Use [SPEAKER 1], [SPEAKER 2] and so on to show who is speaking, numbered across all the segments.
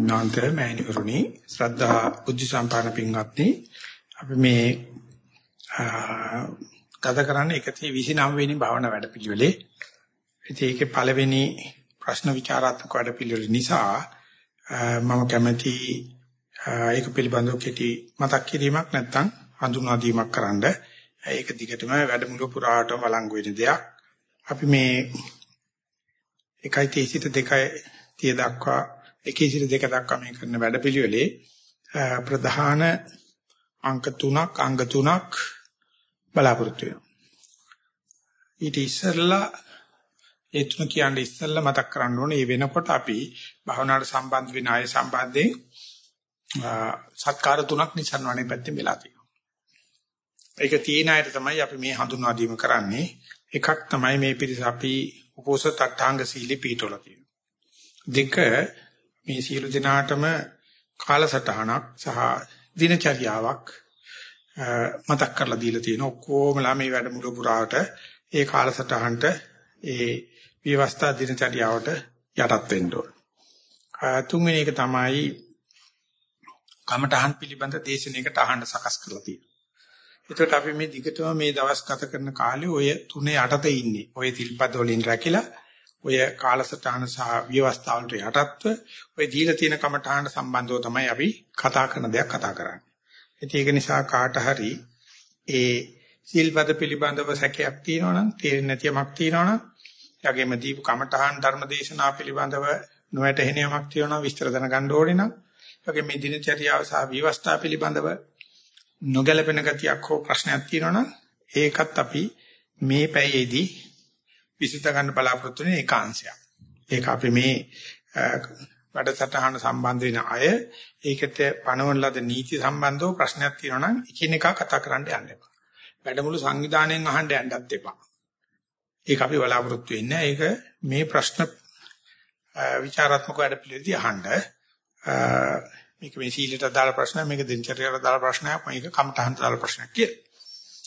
[SPEAKER 1] නාන්ත මෑණිවරුනි ශ්‍රද්ධා බුද්ධ සම්පන්න පින්වත්නි අපි මේ ගත කරන්නේ 129 වෙනි භාවනා වැඩපිළිවෙලේ. ඉතින් ඒකේ පළවෙනි ප්‍රශ්න විචාරාත්මක වැඩපිළිවෙල නිසා මම කැමැති ඒක පිළිබඳව කෙටි මතක් කිරීමක් නැත්නම් හඳුන්වා දීමක් කරන්න. ඒක දිගටම වැඩමුළු පුරාටම වළංගු වෙන දෙයක්. අපි මේ 1.30 සිට 2.30 දක්වා එකේ සිට දෙක දක්වා මේ කරන වැඩපිළිවෙලේ ප්‍රධාන අංක තුනක් අංග තුනක් බලාපොරොත්තු වෙනවා. ඊට ඉස්සෙල්ලා ඒ තුන කියන්නේ ඉස්සෙල්ලා මතක් කරන්න ඕනේ මේ වෙනකොට අපි භවනාට සම්බන්ධ වෙන අය සම්බන්ධයෙන් සත්කාර තුනක් නිසන්වනේ පැත්තෙන් වෙලා තියෙනවා. ඒක තියෙන අයට තමයි අපි මේ හඳුන්වා දීම කරන්නේ. එකක් තමයි මේ පිරිස අපි උපෝසත අටාංග සීලී පීඨවල තියෙනවා. දෙක මේ සියලු දිනාටම කාලසටහනක් සහ දිනචර්යාවක් මතක් කරලා දීලා තියෙන ඔක්කොමලා මේ වැඩමුළු පුරාට ඒ කාලසටහනට ඒ විවස්ථා දිනචර්යාවට යටත් වෙන්න ඕන. තුන්වෙනි එක තමයි කමඨහන් පිළිබඳ දේශනාවකට අහන්න සකස් කරලා තියෙනවා. ඒකට අපි මේ දිගටම මේ දවස් ගත කරන කාලේ ඔය තුනේ යටතේ ඉන්නේ. ඔය තිල්පද වලින් රැකිලා ඔය කාලසටහන සහ ව්‍යවස්ථාවලට යටත්ව ඔය දීලා තියෙන කමඨාන සම්බන්ධව තමයි අපි කතා කරන දෙයක් කතා කරන්නේ. ඉතින් ඒක නිසා කාට හරි ඒ සීල්පද පිළිබඳව සැකයක් තියෙනවනම් තේරෙන්නේ නැති යමක් තියෙනවනම් යගේම දීප කමඨාන් ධර්මදේශනා පිළිබඳව නොවැටහෙන යමක් තියෙනවා විස්තර දැනගන්න ඕනේ නම් යගේ මේ දිනචර්යාව සහ ව්‍යවස්ථා පිළිබඳව නොගැලපෙන ගතියක් හෝ ප්‍රශ්නයක් තියෙනවනම් ඒකත් අපි මේ පැයේදී විසඳ ගන්න බලාපොරොත්තු වෙන ඒකාංශයක්. ඒක අපි මේ වැඩසටහන සම්බන්ධ වෙන අය ඒකට පනවන ලද නීති සම්බන්ධව ප්‍රශ්නයක් තියෙනවා නම් එකිනෙකා කතා කරන්න යන්න එපා. වැඩමුළු සංවිධානයෙන් අහන්න යන්නත් එපා. ඒක අපි බලාපොරොත්තු වෙන්නේ. ඒක මේ ප්‍රශ්න විචාරාත්මක වැඩ පිළිවෙලදී අහන්න. මේක මේ සීලයට අදාළ ප්‍රශ්න, මේක දිනචර්යාවට අදාළ ප්‍රශ්නයක්, මේක කමටහන්ට අදාළ ප්‍රශ්නයක් කියලා.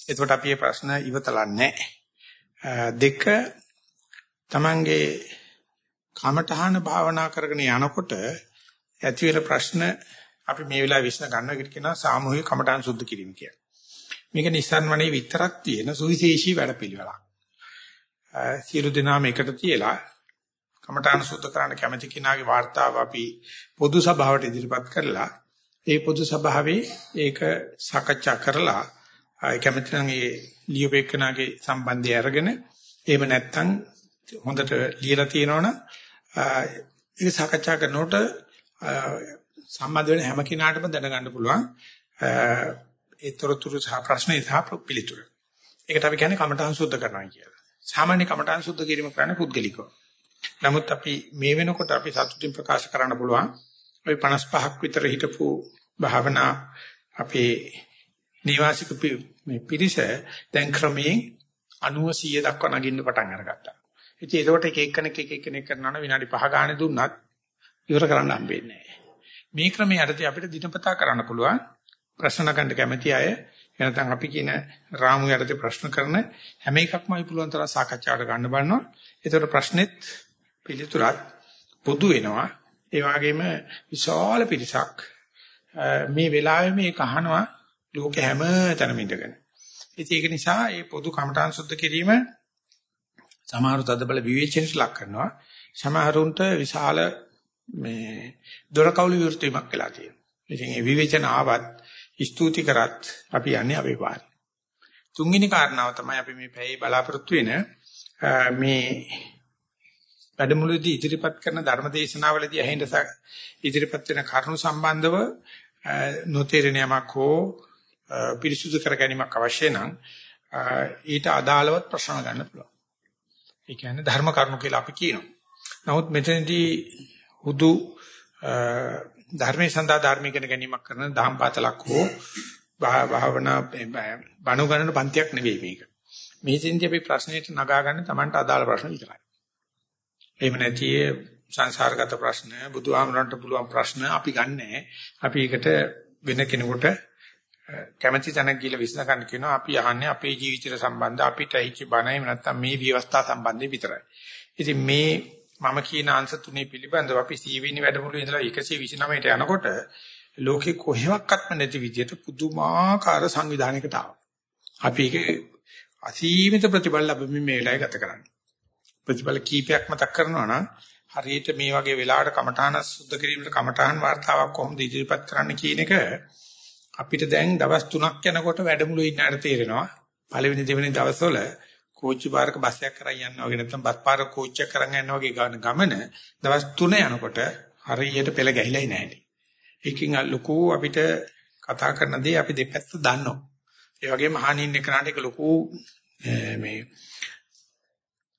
[SPEAKER 1] එතකොට අපි මේ ප්‍රශ්න ඉවතලන්නේ දෙක තමන්ගේ කමඨහන භාවනා කරගෙන යනකොට ඇති වෙන ප්‍රශ්න අපි මේ වෙලාවේ විශ්න ගන්නවා කියලා කියනවා සාමූහික කමඨහන් සුද්ධ කිරීම කියලා. මේක නිස්සන්වනේ විතරක් තියෙන සුවිශේෂී වැඩපිළිවෙලක්. සියලු දෙනාම එකට තියලා කමඨාන සුද්ධ කරන්න කැමති කෙනාගේ වார்த்தාව අපි පොදු සභාවට ඉදිරිපත් කරලා ඒ පොදු සභාවේ ඒක සාකච්ඡා කරලා කැමති නම් ඒ ලියුපේකනාගේ සම්බන්ධය අරගෙන එහෙම නැත්නම් හොඳට ලියලා තියෙනවනම් ඒක සාකච්ඡා කරනකොට සම්බන්ධ වෙන හැම කෙනාටම දැනගන්න පුළුවන් ඒ තොරතුරු සහ ප්‍රශ්න සහ පිළිතුරු. ඒකට අපි කියන්නේ කමඨං සුද්ධ කරනවා කියලා. සාමාන්‍ය කමඨං සුද්ධ කිරීම කරන්නේ පුද්ගලිකව. නමුත් අපි මේ වෙනකොට අපි සතුටින් ප්‍රකාශ කරන්න පුළුවන් ওই 55ක් විතර හිටපු භාවනා අපේ නිවාසික මේ පිරිස දැන් ක්‍රමයෙන් 90 100 දක්වා නගින්න පටන් අරගත්තා. ඉතින් ඒකට එක එක්කෙනෙක් එක එක්කෙනෙක් කරනවා නම් විනාඩි 5 ගානේ දුන්නත් ඉවර කරන්න හම්බෙන්නේ නැහැ. මේ ක්‍රමයේ යටතේ අපිට දිනපතා කරන්න පුළුවන් ප්‍රශ්න ගන්න කැමති අය එනතන් අපි කියන රාමු යටතේ ප්‍රශ්න කරන හැම එකක්ම අපි පුළුවන් තරම් සාකච්ඡාවට ගන්න බලනවා. ඒතර ප්‍රශ්නෙත් පිළිතුරත් පොදු වෙනවා. ඒ වගේම විශාල පිරිසක් මේ වෙලාවේ මේක අහනවා ලෝක හැම තැනම ඉඳගෙන. ඉතින් ඒක නිසා මේ පොදු කමඨාන් සුද්ධ කිරීම සමහරු තදබල විවේචනයට ලක් කරනවා. සමහරුන්ට විශාල මේ දොරකවුළු විවෘතීමක් වෙලා තියෙනවා. ඉතින් මේ විවේචන ආවත් ස්තුති කරත් අපි යන්නේ අපේ පාරේ. තුන්වෙනි කාරණාව තමයි අපි මේ පැයේ බලාපොරොත්තු වෙන මේ වැඩමුළුවේදී ඉදිරිපත් කරන ධර්මදේශනාවලදී ඇහෙන්න ඉදිරිපත් වෙන කරුණු සම්බන්ධව නොතේරෙන යමක් හෝ පිරිසුදු කර ගැනීමක් අවශ්‍ය නම් ඊට අදාළවත් ප්‍රශ්න ගන්න පුළුවන්. ඒ කියන්නේ ධර්ම කරුණු කියලා අපි කියනවා. නමුත් මෙතනදී හුදු ධර්මයේ සඳහා ධර්මීය ඉගෙන ගැනීමක් කරන දහම් පාතලක් හෝ භාවනා බණු ගණන පන්තියක් නෙවෙයි මේක. මේ සින්දි අපි ප්‍රශ්නෙට නගා ගන්න Tamanට අදාළ ප්‍රශ්න විතරයි. එහෙම නැති සංසාරගත ප්‍රශ්න බුදුහාමරන්ට පුළුවන් ප්‍රශ්න අපි ගන්නෑ. අපි ඒකට වෙන කෙනෙකුට කැමැති තැනක් ගිහලා විශ්න ගන්න කියනවා අපි අහන්නේ අපේ ජීවිතය සම්බන්ධ අපිට ඇහිච්ච බණ එහෙම නැත්නම් මේ විවස්ථා සම්බන්ධයෙන් විතරයි. ඉතින් මේ මම කියන අංශ තුනේ පිළිබඳව අපි සීවිනි වැඩමුළුවේ ඉඳලා 129ට යනකොට ලෝකේ කොහෙවත්ක්ම නැති විදිහට පුදුමාකාර සංවිධානයකට ආවා. අපි ඒක අසීමිත ප්‍රතිබල ලැබෙමින් මේ වෙලාවේ ගත කරන්නේ. ප්‍රතිබල කීපයක් මතක් කරනවා නම් හරියට මේ වගේ වෙලාවට කමඨාන සුද්ධ කිරීමට කමඨාන් වார்த்தාවක් කොහොමද ඉදිරිපත් කරන්න කියන එක අපිට දැන් දවස් 3ක් යනකොට වැඩමුළුවේ ඉන්න තේරෙනවා. පළවෙනි දෙවෙනි දවස්වල කෝච්චි පාරක බස් එකක් කරන් යනවා වගේ නැත්නම් බස් පාරක කෝච්චියක් කරන් යනවා වගේ ගමන දවස් 3 යනකොට හරියට පෙළ ගැහිලායි නැහැ. ඒකෙන් ලොකු අපිට කතා කරන දේ අපි දෙපැත්ත දන්නවා. ඒ වගේම අහනින් එකනට ඒක ලොකු මේ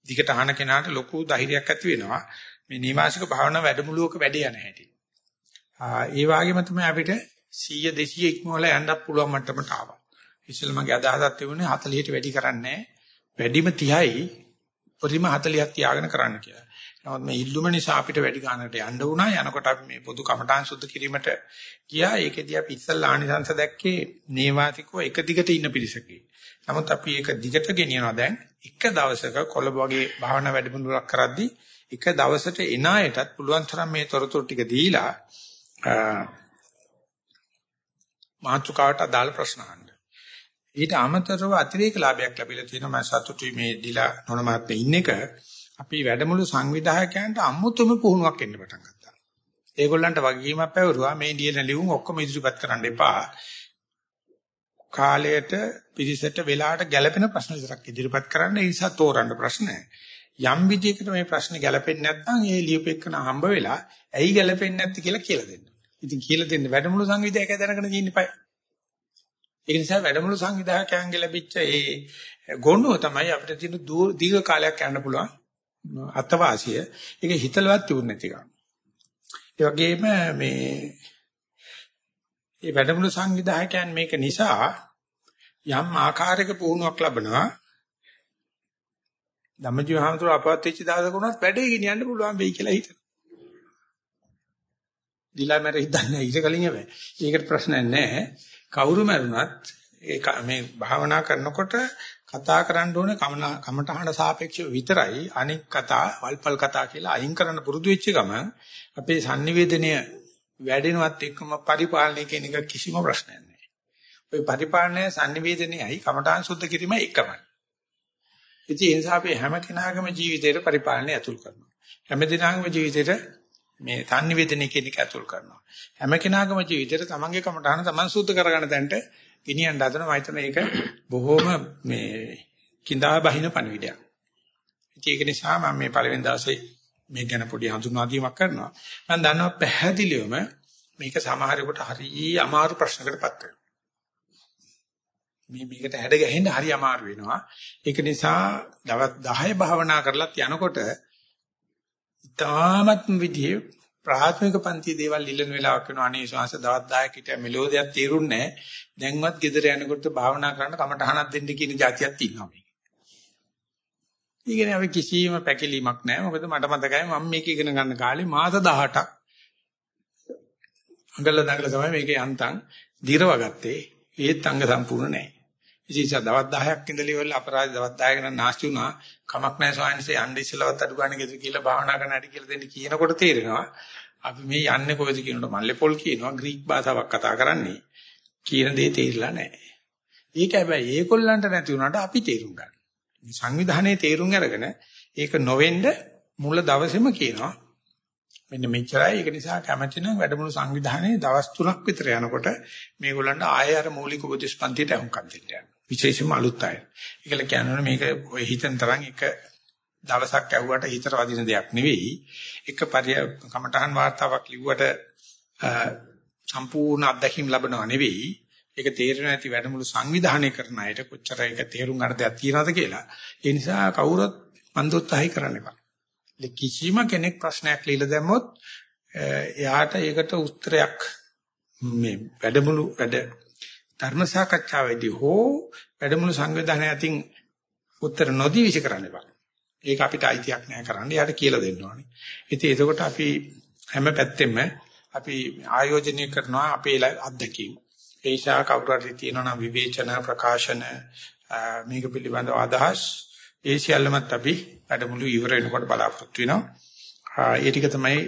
[SPEAKER 1] දිගට අහන කෙනාට ලොකු ධෛර්යයක් ඇති වෙනවා. මේ නිවාසික භාවනා වැඩමුළුවක වැඩ යන හැටි. ඒ වගේම තමයි අපිට 100 200 ඉක්මවලා යන්නත් පුළුවන් මට්ටමට ආවා. ඉස්සෙල්ලා මගේ අදහසක් තිබුණේ 40ට වැඩි කරන්නේ වැඩිම 30යි පරිම 40ක් තියාගෙන කරන්න කියලා. නමුත් මේ ඉල්ලුම නිසා අපිට වැඩි ගන්නට යන්න වුණා. යනකොට අපි මේ පොදු කමඨාන් සුද්ධ කිරීමට ගියා. ඒකෙදී අපි ඉස්සල්ලා ආනිසංශ දැක්කේ නේවාතිකව එක දිගට ඉන්න පිරිසකේ. නමුත් අපි ඒක දිගට ගෙනියනවා දැන් එක දවසක කොළඹ වගේ භාවනා වැඩමුළුවක් කරද්දී එක දවසට එන අයටත් පුළුවන් තරම් මේ තොරතුරු ටික දීලා මාතෘකාවට අදාළ ප්‍රශ්න අහන්න. ඊට අමතරව අතිරේක ලාභයක් ලැබිලා තියෙනවා මම සතුටුයි මේ දිලා නොනමාත්මේ ඉන්න එක. අපි වැඩමුළු සංවිධායකයන්ට අමුතුම පුහුණුවක් එන්න පටන් ගත්තා. ඒගොල්ලන්ට වගකීමක් පැවරුවා මේ ඩීඑල් ලියුම් ඔක්කොම ඉදිරිපත් කරන්න එපා. කාලයට පිරිසට වෙලාවට ගැළපෙන ප්‍රශ්න විතරක් ඉදිරිපත් කරන්න ඒ නිසා තෝරන්න ප්‍රශ්න යම් විදියකට මේ ප්‍රශ්නේ ගැළපෙන්නේ නැත්නම් ඒ ලියුපෙකන හම්බ වෙලා ඇයි ගැළපෙන්නේ නැත්තේ කියලා කියලා දෙන්න. ඉතින් කියලා දෙන්න වැඩමුළු සංවිධායකය දැනගෙන තියෙන්නේ පය. ඒ නිසා වැඩමුළු සංවිධායකයන්ගේ ලැබිච්ච ඒ ගොනුව තමයි අපිට තියෙන දීර්ඝ කාලයක් යන්න පුළුවන් අත්වාසිය. ඒක හිතලවත් තිබුණ නැති එකක්. ඒ වගේම මේ මේ වැඩමුළු සංවිධායකයන් මේක නිසා යම් ආකාරයක පුහුණුවක් ලබනවා ධම්මජීව හාමුදුර අපවත් වෙච්ච දවසක උනත් වැඩේ ගෙනියන්න පුළුවන් වෙයි කියලා හිතනවා. දිලා මැර හිතන්නේ ඊට කලින් හැබැයි. ඒකට ප්‍රශ්නයක් නැහැ. කවුරු මැරුණත් ඒ මේ භාවනා කරනකොට කතා කරන්න ඕනේ කමටහන සාපේක්ෂව විතරයි අනික් කතා වල්පල් කතා කියලා අයින් කරන්න පුරුදු වෙච්ච ගමන් අපේ sannivedanaya වැඩෙනවත් එක්කම පරිපාලනය කියන එක කිසිම ප්‍රශ්නයක් නැහැ. ওই පරිපාලනය sannivedanayයි කමටහන් සුද්ධ කිරීම එකමයි. ඉතින් ඒ නිසා අපි හැම කෙනාගේම ජීවිතේට පරිපාලනය ඇතුල් කරනවා. හැම දිනකම ජීවිතේට මේ sannivedanaya කියන එක ඇතුල් කරනවා. හැම කෙනාගේම ජීවිතේට තමන්ගේ කමටහන තමන් සුද්ධ කරගන්න තැනට ගෙනියන්න හදනවා මම හිතන ඒක බොහොම මේ කිඳා බහින පණිවිඩයක්. ඒක නිසා මම මේ පළවෙනි දවසේ මේ ගැන පොඩි හඳුන්වා දීමක් කරනවා. මම දන්නවා පැහැදිලිවම මේක සමහරෙකුට හරිය අමාරු ප්‍රශ්නකටපත් වෙනවා. මේ මේකට හැඩ ගැහෙන්න හරි අමාරු වෙනවා. ඒක නිසා දවස් 10 භාවනා කරලත් යනකොට ඉතාමත් විදිහේ ප්‍රාථමික පන්ති දේවල් ඉල්ලන වෙලාවක් වෙනවා. අනේ ශාස දවස් 10ක හිටිය. මෙලෝදියක් තේරුන්නේ නැහැ. දැන්වත් ගෙදර යනකොට භාවනා කරන්න කමටහනක් දෙන්න කියන જાතියක් තියෙනවා මේක. ඊගෙන අපි කිසිම පැකිලීමක් නැහැ. මොකද මට මතකයි මම මේක ඉගෙන ගන්න කාලේ මාස 18ක් අඟල දඟල තමයි මේකේ අන්තං දිරවගත්තේ. ඒත් අංග සම්පූර්ණ නැහැ. ඉතින් දවස් 10ක් ඉඳලා ඉවරලා අපරාධ දවස් 10ක නම් නාස්ති වුණා කමක් නැහැ ස්වාමීන්සේ යන්න ඉස්සලවත් අඩු ගන්න ගෙදර කියලා භාවනා කරන්න ඇති කියලා දෙන්න කියනකොට තේරෙනවා අපි මේ යන්නේ කොහෙද කියනකොට මල්ලේ පොල් කියනවා ග්‍රීක භාෂාවක් කතා කරන්නේ කියන දේ තේරිලා නැහැ. ඒක හැබැයි ඒගොල්ලන්ට නැති වුණාට අපි තේරුම් ගන්න. මේ සංවිධානයේ තේරුම් අරගෙන ඒක නොවෙන්න මුල දවසේම කියනවා මෙන්න මෙච්චරයි ඒක නිසා කැමැති නම් වැඩමුළු සංවිධානයේ දවස් 3ක් විතර යනකොට මේගොල්ලන්ට ආයෙ අර මූලික උපදේශ පන්තියට අහුම්කම් දෙන්න යනවා. විශේෂයෙන්ම අලුත් අය. ඒකල කියන්නේ මේක ඔය හිතෙන් තරම් එක දවසක් ඇහුවට හිතට වදින දෙයක් නෙවෙයි. එක පරිය කමඨහන් වාර්තාවක් ලිව්වට සම්පූර්ණ අත්දැකීම් ලැබනව නෙවෙයි. ඒක තේරෙන්නේ නැති වැඩමුළු සංවිධානය කරන අයට කොච්චර ඒක තේරුම් ගන්න දෙයක් තියනවද කියලා. ඒ නිසා කවුරුත් මන්දෝත්සාහය කරන්න එපා. කිසිම කෙනෙක් ප්‍රශ්නයක් ලියලා දැම්මොත් එයාට ඒකට උත්තරයක් මේ වැඩමුළු වැඩ ධර්ම සාකච්ඡාවේදී හෝ වැඩමුළු සංවිධානය අතින් උත්තර නොදී විශ් කරන්න එපා. ඒක අපිට අයිතියක් නෑ කරන්න. යාට කියලා දෙන්න ඕනේ. ඉතින් එතකොට අපි හැම පැත්තෙම අපි ආයෝජනය කරනවා අපේ අත්දැකීම්. ඒෂා කවුරු හරි තියෙනවා නම් විවේචන ප්‍රකාශන මේක පිළිබඳව අදහස් ඒ සියල්ලමත් අපි වැඩමුළු ඉවර වෙනකොට බලාපොරොත්තු වෙනවා. ඒ ටික තමයි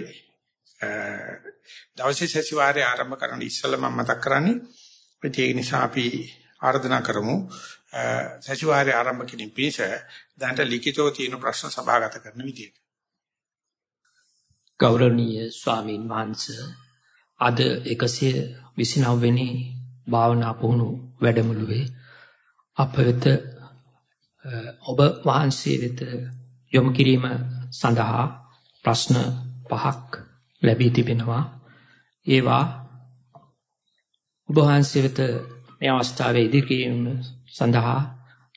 [SPEAKER 1] දවසේ සතිವಾರයේ ආරම්භ කරන්න ඉස්සෙල්ලා මම මතක් කරන්නේ. ඒ නිසා අපි ආරාධනා කරමු සතිವಾರයේ ආරම්භ කිරීම පිණිස දැනට ලිඛිතව තියෙන ප්‍රශ්න සභාගත කරන විදියට.
[SPEAKER 2] ගෞරවනීය ස්වාමීන් වහන්සේ අද 129 වෙනි භාවනා පුහුණු වැඩමුළුවේ අප වෙත ඔබ වහන්සේ වෙත යොමු කිරීම සඳහා ප්‍රශ්න පහක් ලැබී තිබෙනවා. ඒවා ඔබ වහන්සේ වෙත මේ අවස්ථාවේ ඉදිරිකිරීම සඳහා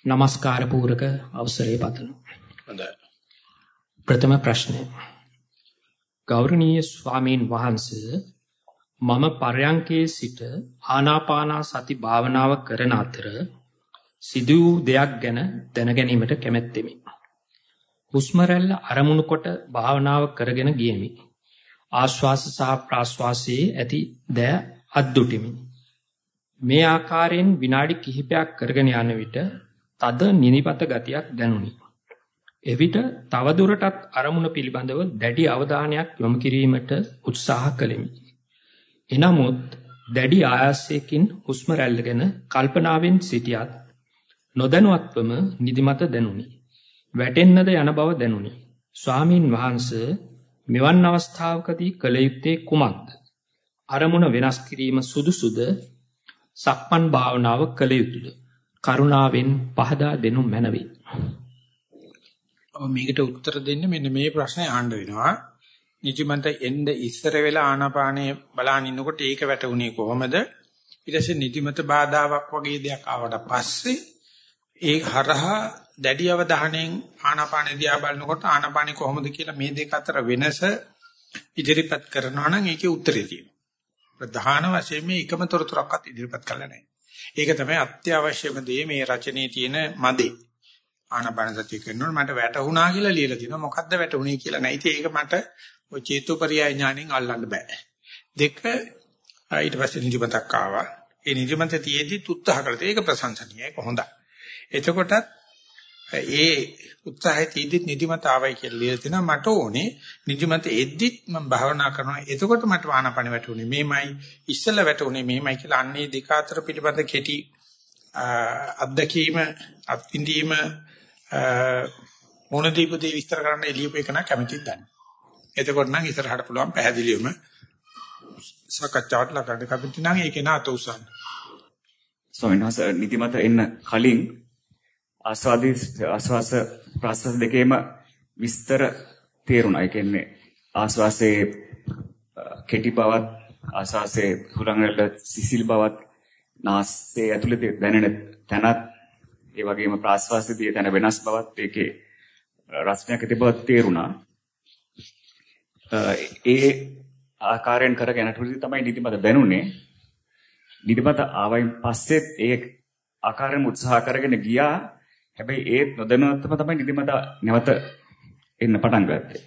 [SPEAKER 2] নমස්කාර පූරක අවසරය පතමි.
[SPEAKER 1] හොඳයි.
[SPEAKER 2] ප්‍රථම ප්‍රශ්නය. ගෞරවනීය ස්වාමීන් වහන්සේ මම පරයන්කේ සිට ආනාපානා සති භාවනාව කරන අතර සිදු වූ දෙයක් ගැන දැනගැනීමට කැමැත්තෙමි. හුස්ම රැල්ල අරමුණු කොට භාවනාව කරගෙන ගියෙමි. ආශ්වාස සහ ප්‍රාශ්වාසයේ ඇති දෑ අද්දුටිමි. මේ ආකාරයෙන් විනාඩි කිහිපයක් කරගෙන යන විට තද නිනිපත ගතියක් දැනුනි. එවිට තවදුරටත් අරමුණ පිළිබඳව දැඩි අවධානයක් යොමු කිරීමට උත්සාහ කළෙමි. එනමුත් දැඩි ආයාසයකින් හුස්ම රැල්ලගෙන කල්පනාවෙන් සිටියත් නොදැනුවත්වම නිදිමත දැනුනි. වැටෙන්නද යන බව දැනුනි. ස්වාමින් වහන්සේ මෙවන් අවස්ථාවකදී කළ යුත්තේ කුමක්ද? අරමුණ වෙනස් කිරීම සුදුසුද? සක්මන් භාවනාව කළ යුතුද? කරුණාවෙන් පහදා දෙනු මැනවි.
[SPEAKER 1] මේකට උත්තර දෙන්න මෙන්න මේ ප්‍රශ්නේ අහන්න වෙනවා. නිජමන්ත එන්න ඉස්සර වෙලා ආනාපානේ බලන් ඉන්නකොට ඒක වැටුනේ කොහොමද? ඊට පස්සේ නිදිමත බාධාවක් වගේ දෙයක් ආවට පස්සේ ඒ හරහා දැඩි අවධානයෙන් ආනාපාන දිහා බලනකොට ආනාපානෙ කොහොමද කියලා මේ දෙක අතර වෙනස ඉදිරිපත් කරනවා නම් ඒකේ උත්තරේ තියෙනවා. ප්‍රධාන වශයෙන් මේ එකම තොරතුරක්වත් ඉදිරිපත් කළා නැහැ. ඒක තමයි අත්‍යවශ්‍යම දේ මේ රචනයේ තියෙන මදේ. ආනාපාන සතිය කරනකොට මට වැටුණා කියලා ලියලා තියෙනවා. මොකද්ද වැටුනේ කියලා නැහැ. ඉතින් ඒක මට ඔය චේතෝපරියය ඥාණයෙන් අල්ලන්න බෑ. දෙක ඊට පස්සේ නිදිමතක් ආවා. ඒ නිදිමත තියේදී උත්සාහ කළා. ඒක ප්‍රශංසනීයයි. ඒක හොඳයි. එතකොටත් ඒ උත්සාහය තීදිත් නිදිමත ආවයි කියලා ලියලා තිනවා මට ඕනේ. නිදිමත එද්දිත් මම භාවනා කරනවා. එතකොට මට ආනපන වැටුනේ. මේමයි ඉස්සෙල්ලා වැටුනේ මේමයි කියලා අන්නේ දෙක අතර පිළිබඳ කෙටි අත්දැකීම අත්විඳීම මොන දීපදී විස්තර කරන්න එළියප එක නම් කැමතිද දැන් එතකොට නම් ඉස්සරහට පුළුවන් පැහැදිලිවම සකච්ඡාවට ලකන්න කැමති නම් ඒක නාත උසන්
[SPEAKER 3] ස්වාමීන් වහන්සේ නිදිමත එන්න කලින් ආස්වාදී ආස්වාස ප්‍රාස්වාස දෙකේම විස්තර තේරුණා. ඒ කියන්නේ ආස්වාසේ කෙටි බවත් ආස්වාසේ හුලංගල සිසිල් බවත් නාසයේ ඇතුළේ දැනෙන තැනත් ඒ වගේම ප්‍රාස්වාසයේදී තැන වෙනස් බවත් ඒකේ රසණයක් ඇති බව තේරුණා. ඒ ආකාරයෙන් කරගෙන යනකොට තමයි නිදිමත දැනුනේ. නිදිමත ආවයින් පස්සෙත් ඒ ආකාරයෙන් උත්සාහ කරගෙන ගියා හැබැයි ඒත් නොදැනුවත්වම තමයි නිදිමත නැවත එන්න පටන් ගත්තේ.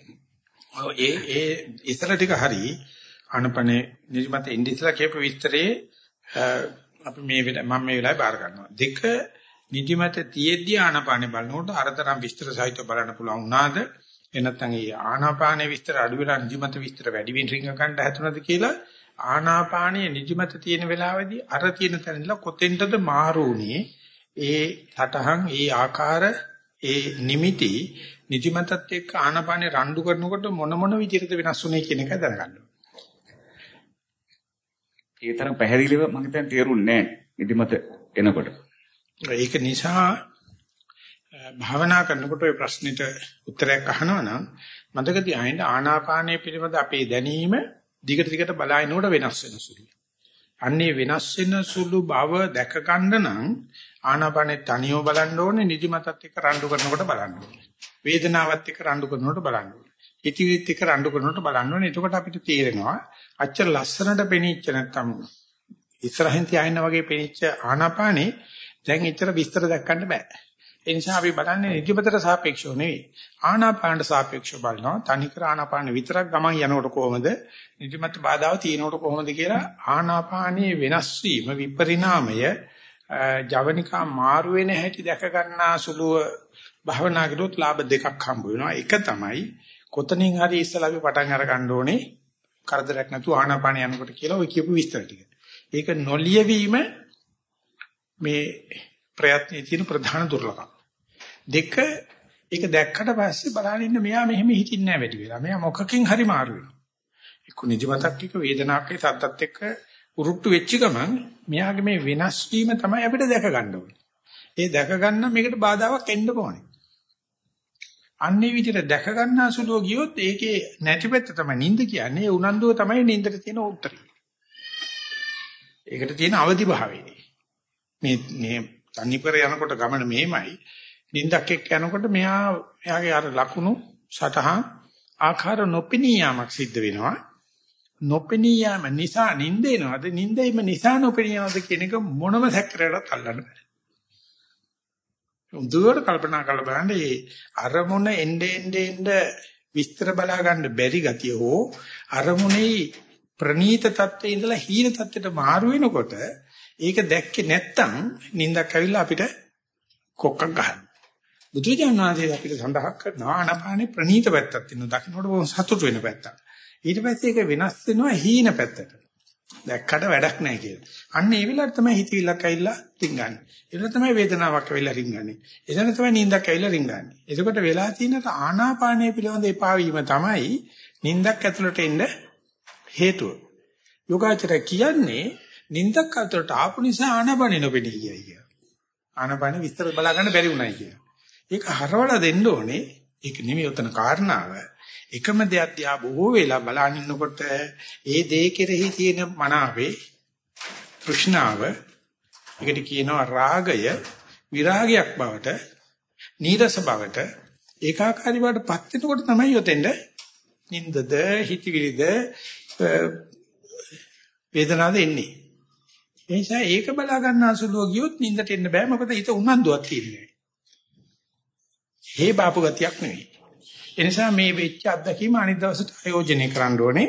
[SPEAKER 1] ඒ ඒ ඉතල ටික හරි අනපනේ නිදිමත එන්නේ ඉතල කියපු විස්තරේ අපි මේ මම මේ වෙලාවේ බාර ගන්නවා. දෙක නිදිමත තියෙද්දි ආනපානේ බලනකොට අරතරම් විස්තර සහිතව බලන්න පුළුවන් වුණාද? එනත්තම් ඒ ආනාපානේ විස්තර අඩු වෙලා නිදිමත විස්තර වැඩි වෙන රිංග ගන්න හැතුණද කියලා ආනාපානයේ නිදිමත තියෙන වෙලාවේදී අර තියෙන තැනilla කොතෙන්ටද මාරුුනේ ඒ සටහන් ඒ ආකාර ඒ නිමිති නිදිමතත් එක්ක ආනාපානේ රණ්ඩු කරනකොට මොන මොන විදිහට වෙනස් වුනේ කියන එක දැනගන්න ඕනේ.
[SPEAKER 3] ඒ තරම් පැහැදිලිව මම හිතන්නේ තේරුන්නේ නැහැ නිදිමත එනකොට.
[SPEAKER 1] ඒක නිසා භාවනා කරනකොට ওই ප්‍රශ්නෙට උත්තරයක් අහනවා නම් මතක තියාගන්න ආනාපානය පිළිබඳ අපේ දැනීම දිගට දිගට බලාගෙනකොට වෙනස් වෙන සුළුයි. අන්නේ වෙනස් වෙන සුළු බව දැක ගන්න නම් ආනාපානේ තනියම බලන්න ඕනේ නිදිමතත් එක්ක රණ්ඩු කරනකොට බලන්න ඕනේ. වේදනාවත් එක්ක රණ්ඩු කරනකොට බලන්න ඕනේ. හිතවිලිත් එක්ක රණ්ඩු කරනකොට බලන්න ඕනේ. එතකොට අපිට තේරෙනවා අච්චර ලස්සනට පෙනීච්ච නැත්තම් ඉස්සරහින් තියාගෙන වගේ පෙනීච්ච ආනාපානේ දැන් එච්චර විස්තර දක්වන්න බෑ. ඒ නිසා අපි බලන්නේ නිදිමතට සාපේක්ෂව නෙවෙයි. ආනාපානට සාපේක්ෂව බලනවා. තනිකර ආනාපාන විතරක් ගමන් යනකොට කොහොමද? නිදිමත බාධාව තියෙනකොට කොහොමද කියලා ආනාපානයේ වෙනස් වීම විපරිණාමය ජවනිකා මාරු වෙන හැටි දැක ගන්නා සුළුව භවනා කළොත් ලාභ දෙකක් හම්බ වෙනවා. එක තමයි කොතනින් හරි ඉස්සලා අපි පටන් අර ගන්න ඕනේ කරදරයක් නැතුව ආනාපාන යනකොට කියලා ඔය කියපු විස්තර ටික. ඒක නොලියවීම මේ ප්‍රයත්නයේ තියෙන ප්‍රධාන දුර්ලභම. දෙක ඒක දැක්කට පස්සේ බලන්න ඉන්න මෙයා මෙහෙම හිටින්නේ නැහැ වැඩි වෙලා. මෙයා මොකකින් හරි මාරු වෙනවා. එක්ක නිදිමතක් එක්ක වේදනාවක් එක්ක සද්දත් එක්ක උරුට්ටු වෙච්ච ගමන් මෙයාගේ මේ වෙනස් වීම තමයි අපිට දැක ගන්න ඕනේ. ඒ දැක ගන්න මේකට බාධාවක් එන්න ඕනේ. අන්නේ විදිහට දැක ගන්න අසුලුව ගියොත් ඒකේ නැති පැත්ත තමයි නිින්ද කියන්නේ. ඒ උනන්දුව තමයි නිින්දට තියෙන උත්තරය. ඒකට තියෙන අවදි භාවය. මේ මේ තනිකර යනකොට ගමන මෙහෙමයි. නිින්දක් එක්ක යනකොට මෙයා එයාගේ අර ලකුණු සටහන් ආකාර නොපෙනී යාමක් සිද්ධ වෙනවා. නොපෙනී යාම නිසා නිින්ද එනවද? නිින්දෙම නිසා නොපෙනී යනවද කියන එක මොනම සැකරයකට අල්ලන්න බෑ. උදුවර කල්පනා කරලා බලන්න මේ අරමුණ එnde ende ende විස්තර බලා ගන්න බැරි ගතිය හෝ අරමුණේ ප්‍රනීත තත්ත්වයේ ඉඳලා හීන තත්ත්වයට මාරු වෙනකොට ඒක දැක්කේ නැත්තම් නිින්දක් ඇවිල්ලා අපිට කොක්කක් ගහනවා. බුදුජානනාදී අපිට සඳහන් කරනවා ආනපානේ ප්‍රනීත පැත්තක් තියෙනවා. දකින්නකොට බොහොම සතුට වෙන පැත්තක්. ඊට පස්සේ ඒක වෙනස් වෙනවා හීන පැත්තට. දැක්කට වැඩක් නැහැ කියලා. අන්න ඒ වෙලාවට තමයි හිතවිල්ලක් ඇවිල්ලා රින්ගන්නේ. ඒක තමයි වේදනාවක් ඇවිල්ලා රින්ගන්නේ. එතන තමයි නිින්දක් ඇවිල්ලා රින්ගන්නේ. එතකොට වෙලා තියෙන ආනාපානය පිළිබඳ එපා වීම තමයි නිින්දක් ඇතුළට එන්න හේතුව. යෝගාචර කියන්නේ නිින්දක් ඇතුළට ආපු නිසා ආනාපානෙ නොපෙනී කියයි කියලා. ආනාපානෙ විස්තර බලා ගන්න බැරි වුණයි කියලා. ඒක හරවලා දෙන්න ඕනේ. ඒක නෙමෙයි උතන කාරණාව. එකම දෙයක් දිහා බොහෝ වෙලා බලන ඉන්නකොට ඒ දේ කෙරෙහි තියෙන මනාවේ තෘෂ්ණාව ඒකට කියනවා රාගය විරාගයක් බවට නීරස බවට ඒකාකාරී බවට පත් වෙනකොට තමයි යොතෙන්ද නින්දද හිතවිලිද වේදනාවද එන්නේ. ඒ නිසා ඒක බලා ගන්න අසුලුව ගියොත් නින්දට එන්න බෑ. මොකද හිත උනන්දුවක් තියෙන්නේ. හේ බාපු ගතියක් නෙවෙයි ඒ නිසා මේ වෙච්ච අත්දැකීම අනිත් දවසට ආයෝජනය කරන්න ඕනේ.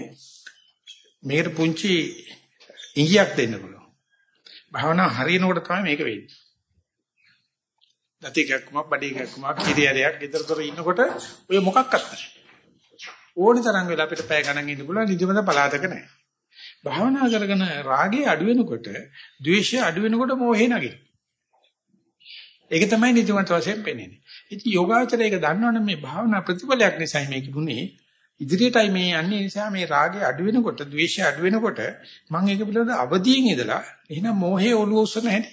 [SPEAKER 1] මේකට පුංචි ඉඟියක් දෙන්න පුළුවන්. භාවනා හරියනකොට තමයි මේක වෙන්නේ. දතිකක්ම බඩේකක්ම කිරියරයක් ගෙදරතොර ඉන්නකොට ඔය මොකක්වත් නැහැ. ඕනි තරම් වෙලා අපිට පැය ගණන් ඉන්න පුළුවන් නිදිමත පලාතක නැහැ. භාවනා කරගෙන රාගය අඩු වෙනකොට, ද්වේෂය අඩු වෙනකොට මෝහේ නැගෙනවා. ඒක තමයි නිදිමත වශයෙන් පෙන්වන්නේ. ඉතින් යෝගාචරය ඒක දන්නවනේ මේ භාවනා ප්‍රතිඵලයක් නිසා මේක දුන්නේ. ඉදිරියටයි මේ යන්නේ නිසා මේ රාගය අඩු වෙනකොට, ද්වේෂය අඩු වෙනකොට මම ඒක පිළිබඳ අවදියෙන් ඉඳලා එහෙනම් මෝහේ ඔළුව උස්සන හැටි.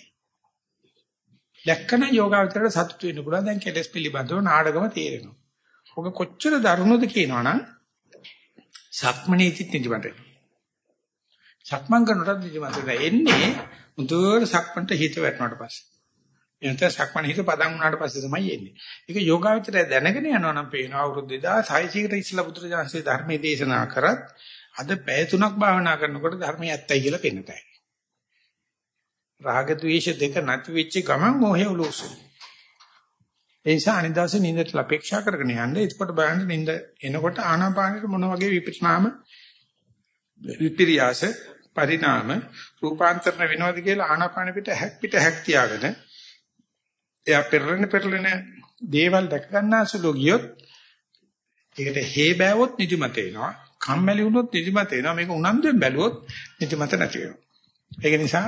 [SPEAKER 1] දැක්කන යෝගාචරයට සතුටු වෙන්න පුළුවන්. දැන් කෙලස් පිළිබඳව නාඩගම තේරෙනවා. ඔක කොච්චර දරුණුද කියනවනම් සක්මණේතිත් නිදිමත. සක්මන් කරනකොට නිදිමත එන්නේ මුදුවර සක්මන්ට හිත වැටුණාට පස්සේ. එනත සක්මණ හිත පදන් වුණාට පස්සේ තමයි එන්නේ. ඒක යෝගාවචරය දැනගෙන යනවා නම් පේනවා අවුරුදු 2600කට ඉස්සලා බුදුරජාණන්සේ ධර්මයේ දේශනා කරත් අද පැය තුනක් භාවනා කරනකොට ධර්මයේ ඇත්තයි කියලා පෙන්නතයි. රාග ద్వේෂ දෙක නැති වෙච්ච ගමන් මොහේ උලෝසු. ඒ නිසා අනිදාසේ නින්දට අපේක්ෂා කරගෙන යන්න. එතකොට බලන්න නින්ද එනකොට ආනාපානෙට මොන වගේ විපරිණාම විපිරියාස පරිණාම රූපාන්තරණ වෙනවද කියලා ආනාපාන පිට හැක් පිට හැක් තියාගෙන එයා පෙරලෙන පෙරලෙන දේවල් දැක ගන්නාසුලෝ ගියොත් ඒකට හේ බෑවොත් නිදිමත එනවා. කම්මැලි වුණොත් නිදිමත එනවා. මේක උනන්දුවෙන් බැලුවොත් නිදිමත නැති වෙනවා. ඒක නිසා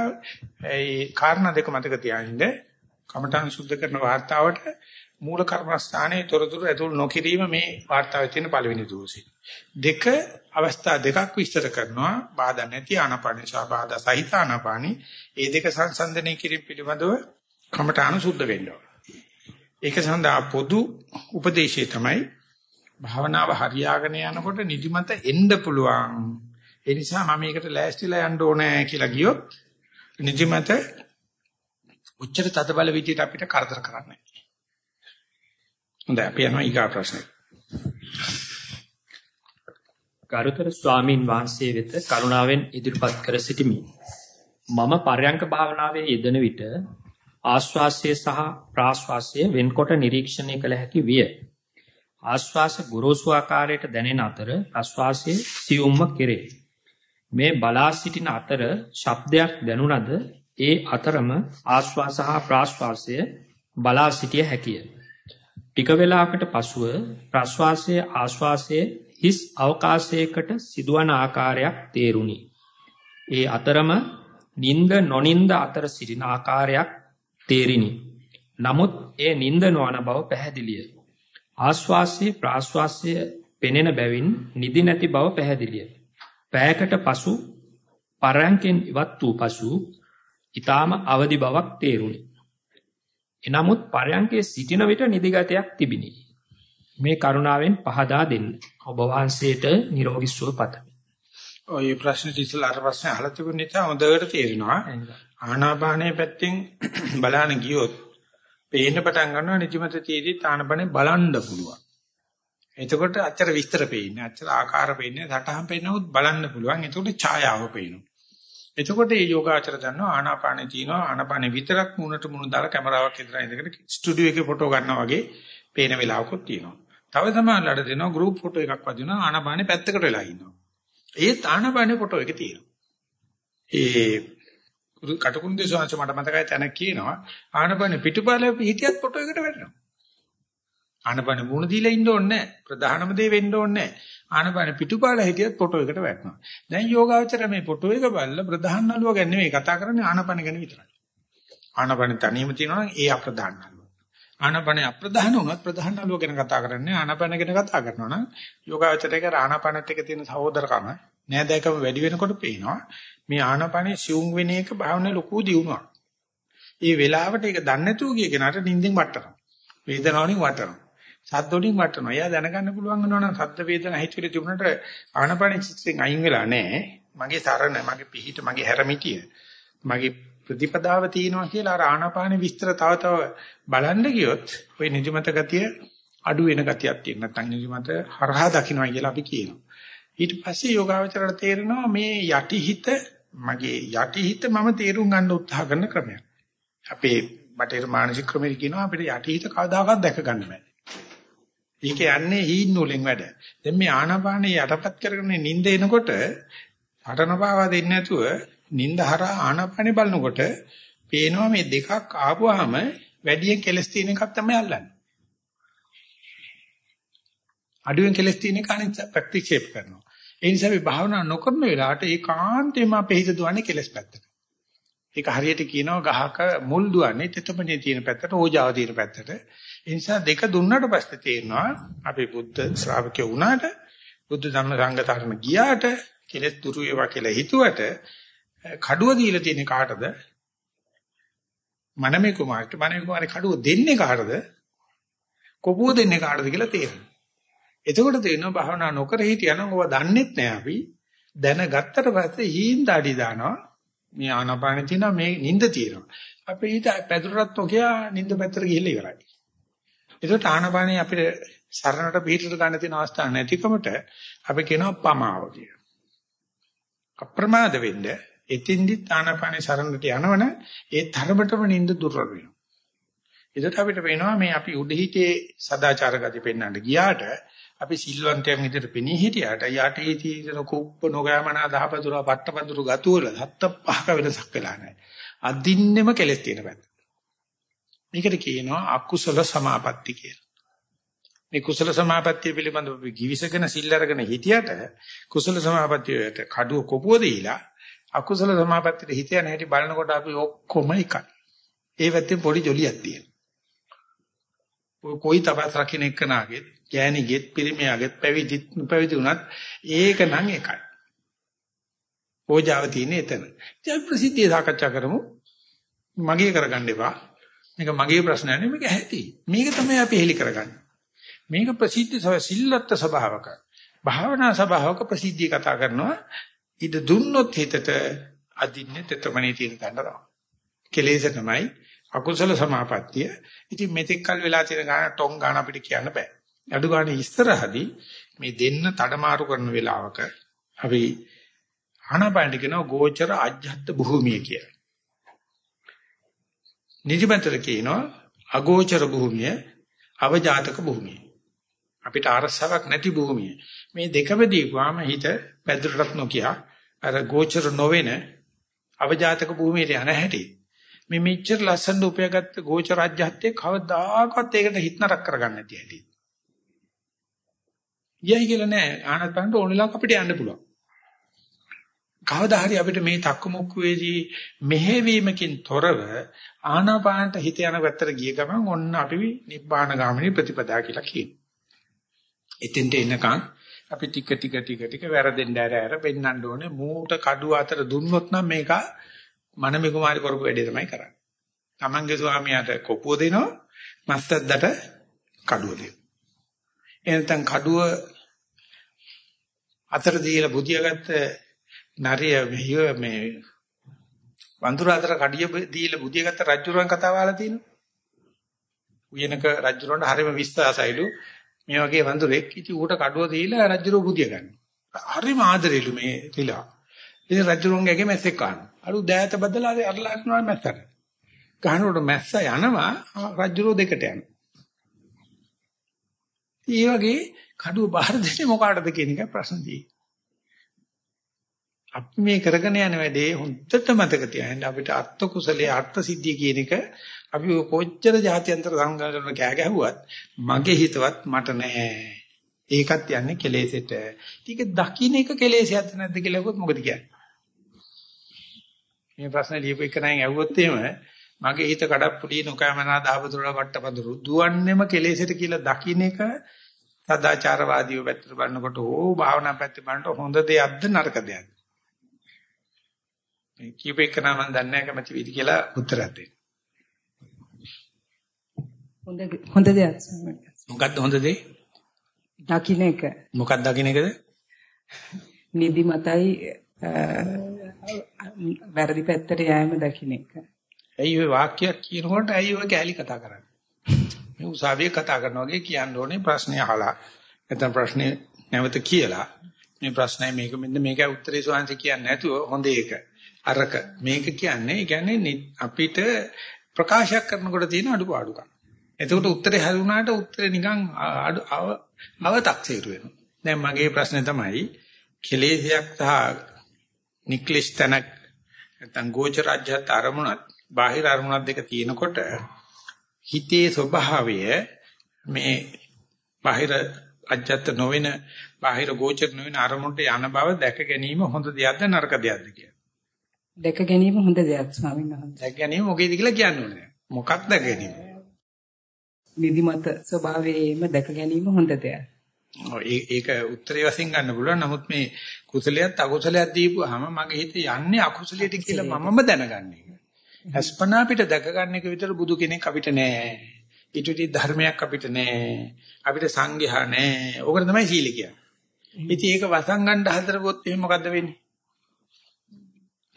[SPEAKER 1] ඒ කාරණා දෙක මතක තියාගන්න කමඨාන් සුද්ධ කරන වார்த்தාවට මූල කර්මස්ථානයේ තොරතුරු ඇතුළු නොකිරීම මේ වார்த்தාවේ තියෙන පළවෙනි දෝෂය. දෙක අවස්ථා දෙකක් විස්තර කරනවා බාධා නැති ආනාපානි සහ බාධා සහිත ආනාපානි. මේ දෙක සංසන්දනය කිරීම පිළිබඳව කමඨාන සුද්ධ වෙන්න ඒක සඳහා පොදු උපදේශය තමයි භාවනාව හරියාගෙන යනකොට නිදිමත එන්න පුළුවන්. ඒ නිසා මම මේකට ලෑස්තිලා යන්න ඕනේ කියලා ගියොත් නිදිමත උච්චර තද බල විදියට අපිට කරදර කරන්නේ. හොඳයි අපි යනවා ඊගා ප්‍රශ්නෙට.
[SPEAKER 2] ගරුතර ස්වාමින් වහන්සේ වෙත කරුණාවෙන් ඉදිරිපත් කර සිටිමි. මම පර්යංක භාවනාවේ යෙදෙන විට ආශ්වාසය සහ ප්‍රාශ්වාසය වෙන්කොට නිරීක්ෂණය කළ හැකි විය. ආශ්වාස ගොරෝසු ආකාරයට දැනෙන අතර ප්‍රශ්වාසයේ සියුම්ම කෙරේ. මේ බලා සිටින අතර ශබ්දයක් දැනුණද ඒ අතරම ආශ්වාස හා ප්‍රාශ්වාසය බලා සිටිය හැකිය. ටික වේලාවකට පසුව ප්‍රශ්වාසයේ ආශ්වාසයේ හිස් අවකාශයකට සිදුවන ආකාරයක් තේරුණි. ඒ අතරම නිින්ද නොනිින්ද අතර සිටින ආකාරයක් තේරිනි. නමුත් ඒ නිନ୍ଦ නොවන බව පැහැදිලිය. ආශ්වාසයේ ප්‍රාශ්වාසයේ පෙනෙන බැවින් නිදි නැති බව පැහැදිලිය. පෑයකට පසු පරයන්කෙන් ඉවත් වූ පසු ඊටාම අවදි බවක් තේරුණි. එනමුත් පරයන්කේ සිටින විට නිදිගතයක් තිබිනි. මේ කරුණාවෙන් පහදා දෙන්න. ඔබ වහන්සේට නිරෝගී සුව පතමි.
[SPEAKER 1] ඔය ප්‍රශ්නේ ඉස්සලා අර ප්‍රශ්නේ අහලා තිබුණ නිසා හොඳට තේරෙනවා. ආනාපානයේ පැත්තෙන් බලන්න ගියොත් පේන්න පටන් ගන්නවා නිදිමත තියේදී ආනාපානේ බලන්න පුළුවන්. එතකොට අච්චර විස්තර පේන්නේ, අච්චර ආකාර පේන්නේ, සටහන් පේනවොත් බලන්න පුළුවන්. එතකොට ඡායාව පේනවා. එතකොට මේ යෝගාචර දන්නවා ආනාපානේ තියෙනවා ආනාපානේ විතරක් මුණට මුණ දාලා කැමරාවක් ඉදලා ඉඳගෙන ස්ටුඩියෝ එකේ ෆොටෝ ගන්නවා වගේ පේන වෙලාවකුත් තියෙනවා. තව සමහරවල්ලාට දෙනවා ගෲප් ෆොටෝ එකක් වදිනවා ආනාපානේ පැත්තකට වෙලා ඉන්නවා. ඒ ආනාපානේ ෆොටෝ එක තියෙනවා. ඒ කටුකුරුන්දේ සෝංශ මට මතකයි තැනක් කියනවා ආනාපානේ පිටුපාලේ හිටියත් ෆොටෝ එකට වැටෙනවා. ආනාපානේ මුණ දීලා ඉන්න ඕනේ නැහැ. ප්‍රධානම දේ වෙන්න ඕනේ නැහැ. ආනපාන පිටුපාල හිටියත් ෆොටෝ එකට වැටෙනවා. දැන් යෝගාවචර මේ ෆොටෝ එක බලලා ප්‍රධාන නළුව ගැන නෙමෙයි කතා කරන්නේ ආනපාන ගැන විතරයි. ආනපාන තනියම තියෙනවා ඒ අප්‍රධාන නළුව. ආනපාන අප්‍රධාන වුණත් ප්‍රධාන නළුව ගැන කතා කරන්නේ ආනපාන ගැන කතා කරනවා නම් යෝගාවචරයක ආනපානත් එක්ක තියෙන සහෝදරකම නෑදෑකම වැඩි වෙනකොට පේනවා මේ ආනපානේ සිවුම් වෙන එක භාවනාවේ ලොකු දියුණුවක්. ඒ වෙලාවට ඒක දන්නේ නැතුව ගිය කෙනාට නිින්දෙන් වටනවා. වේදනාවලින් වටනවා. සද්ද වලින් වටනවා. එයා දැනගන්න පුළුවන් වෙනවා නම් සද්ද වේදනා හිතවිලි තිබුණට ආනපන චිත්‍රයෙන් අයින් වෙලා නැහැ. මගේ සරණ, මගේ පිහිට, මගේ හැරමිටිය, මගේ ප්‍රතිපදාව තියෙනවා කියලා අර ආනාපාන විස්තර තව තව බලන්න ගියොත් ওই නිදිමත ගතිය අඩු වෙන ගතියක් තියෙන. නැත්නම් නිදිමත හරහා දකින්නවා කියලා අපි කියනවා. ඊට පස්සේ යෝගාවචරයට තේරෙනවා මේ යටිහිත මගේ යටිහිත මම තේරුම් ගන්න උත්සාහ කරන ක්‍රමයක්. අපේ බටේර මානසික ක්‍රමෙට කියනවා අපිට යටිහිත කවදාකවත් දැක ගන්න බෑ. ඒක යන්නේ හීන් නූලෙන් වැඩ. දැන් මේ ආනාපානේ යටපත් කරගෙන නිින්ද එනකොට හටන පාවා දෙන්නේ නැතුව නිින්ද හරහා ආනාපානේ බලනකොට පේනවා මේ දෙකක් ආපුවාම වැඩියෙන් කෙලස් තියෙන එකක් තමයි අල්ලන්නේ. අඩුවෙන් කෙලස් තියෙන එක අනිත් ප්‍රතික්ෂේප කරනවා. ඒ නිසා අපි භාවනා නොකරන වෙලාවට ඒකාන්තයෙන්ම අපේ හිත දුවන්නේ කෙලස් පැත්තට. ඒක හරියට කියනවා ගහක මුල් දුවන්නේ තෙතමනේ තියෙන පැත්තට ඕජාව තියෙන පැත්තට. ඒ නිසා දෙක දුන්නට පස්සේ තේරෙනවා අපි බුද්ධ ශ්‍රාවකයෝ වුණාට බුද්ධ ධම්ම සංඝ තරණ ගියාට කෙලෙස් දුරු වේවා කියලා හිතුවට කඩුව දීලා තියෙන කාටද? මනමේ කුමාරට මනමේ කුමාරේ කඩුව දෙන්නේ කාටද? කොපුව දෙන්නේ කාටද කියලා තේරෙනවා. එතකොට තේරෙනවා භාවනා නොකර හිටියනම් ඔබ දන්නෙත් නෑ අපි දැනගත්තට පස්සේ හීන් දාඩි දානවා මේ ආනාපානෙ තියෙනවා මේ නිින්ද තියෙනවා. අපේ හිත පැදුරටත් නොකිය නිින්ද පැත්තට ගිහිල්ලා ඉවරයි. ඒකට ආනපානිය අපිට සරණට පිටට ගන්න තියෙන අවස්ථා නැතිකමට අපි කියනවා පමාව කියලා. අප්‍රමාද වෙන්න එතින්දි ආනපානිය සරණට යනවන ඒ තරමටම නිින්ද දුර්වල වෙනවා. ඒකට අපිට පේනවා මේ අපි උඩහිතේ සදාචාර ගති පෙන්වන්න ගියාට අපි සිල්වන්තයන් විදිහට පෙනී හිටියට යටේ තියෙන කුප්ප නොගෑමනා දහපතුරා පට්ටපතුරු ගතුවල හත්ත පහක වෙනසක් වෙලා නැහැ. අදින්නෙම කෙලස් තියෙන පැත්ත. මේකට කියනවා අකුසල සමාපatti කියලා. මේ කුසල සමාපත්තිය පිළිබඳව අපි givisගෙන සිල් අරගෙන හිටියට කුසල සමාපත්තියට කඩුව කොපුව දීලා අකුසල සමාපත්තියට හිත යන හැටි බලනකොට අපි ඔක්කොම එකයි. ඒ වැත්තේ පොඩි ජොලියක් තියෙනවා. ඔය කොයි තපස් රකින්න එක්කනාගේ, ගෑණිගෙත්, පිරිමියාගෙත්, පැවිදිත්, පැවිදි උනත් ඒක නම් එකයි. ඕජාව තියෙන්නේ එතන. ඉතින් ප්‍රසිද්ධිය සාකච්ඡා කරමු. මගේ කරගන්න එපා. මේක මගේ ප්‍රශ්නයක් නෙමෙයි මේක ඇති. මේක තමයි අපි හෙලි කරගන්නේ. මේක ප්‍රසිද්ධ සිල්ලත් ස්වභාවක. භාවනා ස්වභාවක ප්‍රසිද්ධිය කතා කරනවා. ඉද දුන්නොත් හිතට අදින්නේ තෙතමනේ තියෙන තැනට. කෙලෙස තමයි අකුසල සමාපත්තිය. ඉතින් මෙතෙක් කල් වෙලා තියෙන ගාන ටොං ගාන අපිට කියන්න බෑ. අඩු ගාන ඉස්සරහදී මේ දෙන්න තඩමාරු කරන වෙලාවක අපි ආනාපාන කියනවා ගෝචර අජ්ජත් භූමිය කියලා. නිදිමතට කියනවා අගෝචර භූමිය, අවජාතක භූමිය. අපිට අරසාවක් නැති භූමිය. මේ දෙකම දීපුවාම හිත පැදුරටත් නොකිය අර ගෝචර නොවන අවජාතක භූමියට යන හැටි. මේ මෙච්චර ලස්සන උපයාගත්ත ගෝච රාජ්‍යහත්යේ කවදාකවත් ඒකට හිත නරක කරගන්න නැති හැටි. යයි කියලා නෑ ආනත් බලන්න ඕනෙලාක අපිට යන්න පුළුවන්. කවදා හරි අපිට මේ තක්කමුක්ක වේදී මෙහෙවීමකින් තොරව ආනාපානට හිත යන පැත්තට ගිය ගමන් ඔන්න අපි නිබ්බාන ගාමිනී ප්‍රතිපදා කියලා කියනවා. එතෙන්ට එනකන් අපි ටික ටික ටික ටික වැරදෙන්න ඇර ඇර පෙන්වන්න ඕනේ මූට කඩුව අතර දුන්නොත් නම් මේක මනමේ කුමාරි කරපු වැඩේ තමයි කරන්නේ. Tamange ස්වාමියාට කොපුව දෙනවා මස්සද්දට කඩුව දෙනවා. එනතන් කඩුව අතර දීලා බුදියාගත්ත නරිය මෙහිව මේ වඳුර අතර කඩිය දීලා බුදියාගත්ත රජුරන් කතාව අහලා තියෙනවා. උයනක රජුරන්ට හරිම විශ්වාසයිලු මේ වගේ වඳුරෙක් ඉති ඌට කඩුව දීලා රජුරෝ බුදිය ගන්න. හරිම ආදරෙලු මේ තිලා. ඉතින් රජුරුන්ගේ ඇගේ මැස්සෙක් කනවා. අර දෑත බදලා අරලා කරනවා මැස්සට. ගහනකොට මැස්ස යනවා රජුරෝ දෙකට යනවා. ඒ වගේ කඩුව බාහිර දෙන්නේ මොකටද කියන එක ප්‍රශ්න තියෙනවා. අපි මේ කරගෙන යන වැඩේ හොඳට මතක තියාගන්න අපිට අර්ථ කුසලයේ අර්ථ සිද්ධිය කියන එක අපි කොච්චර ජාත්‍යන්තර සංගායන කෑ ගැහුවත් මගේ හිතවත් මට නෑ. ඒකත් යන්නේ කෙලෙසෙට. ටික දකින්න එක කෙලෙසයක් නැද්ද කියලා කිව්වොත් මොකද කියන්නේ? මේ ප්‍රශ්නේ ලියපු එක නෑන් ඇහුවොත් එහෙම මගේ හිත කඩප්පුඩි නොකෑමනා දාපතුරල වට්ටපතුරු දුවන්නේම කෙලෙසෙට කියලා දකින්න එක සදාචාරවාදීව පැත්තට බලනකොට ඕ භාවනා පැත්තට බලනකොට හොඳ දෙයක්ද නරක දෙයක්ද? මේ කීපෙක නම් මම දන්නේ නැහැ කැමති විදි කියලා උත්තරයක් දෙන්න.
[SPEAKER 4] හොඳ හොඳ දෙයක්
[SPEAKER 1] මොකක්ද හොඳ දේ?
[SPEAKER 4] දකින්න එක.
[SPEAKER 1] මොකක්ද දකින්න එකද?
[SPEAKER 4] නිදිමතයි වැරදි පැත්තට යෑම දකින්න එක.
[SPEAKER 1] ඇයි ඔය වාක්‍යයක් කියනකොට ඇයි ඔය කෑලි කතා කරන්නේ? මේ උසාවියේ කතා කරනවා වගේ කියන්න ඕනේ ප්‍රශ්නේ අහලා. නැත්නම් ප්‍රශ්නේ නැවත කියලා මේ ප්‍රශ්නයි මේක මෙන්න මේකයි උත්තරේ සෝංශ කියන්නේ නැතුව හොඳ ඒක. අරක මේක කියන්නේ කියන්නේ අපිට ප්‍රකාශයක් කරනකොට තියෙන අඩුපාඩුකම්. එතකොට උත්තරේ හරිුණාට උත්තරේ නිකන් අවතක්සේරු වෙනවා. දැන් මගේ ප්‍රශ්නේ තමයි කෙලෙසයක් සහ නික්ලිෂ්තනක් නැත්නම් ගෝචරජ්‍යත් අරමුණත් බාහිර අරමුණත් දෙක තියෙනකොට හිතේ ස්වභාවය මේ බාහිර අජ්‍යත් නොවන බාහිර ගෝචර නොවන අරමුණට යන බව දැක ගැනීම හොඳ දෙයක්ද නරක දෙයක්ද කියලා.
[SPEAKER 4] දැක ගැනීම හොඳ දෙයක් ස්වාමීන් වහන්සේ.
[SPEAKER 1] දැක ගැනීම මොකේද කියලා කියන්න ඕනේ. මොකක්ද දැක ගැනීම?
[SPEAKER 4] නිදිමත ස්වභාවයේම දැක ගැනීම හොඳ දෙයක්.
[SPEAKER 1] ඒක උත්තරේ වශයෙන් ගන්න පුළුවන්. නමුත් මේ කුසලයක් අකුසලයක් දීපුවාම මගේ හිත යන්නේ අකුසලයට කියලා මමම දැනගන්නේ. අස්පනා පිට දැක ගන්න එක විතර බුදු කෙනෙක් අපිට නෑ. ඊටුටි ධර්මයක් අපිට නෑ. අපිට සංඝයා නෑ. ඕකට තමයි සීල කියන්නේ. ඉතින් ඒක වසන් ගන්න හදරපොත් එහෙනම් මොකද්ද වෙන්නේ?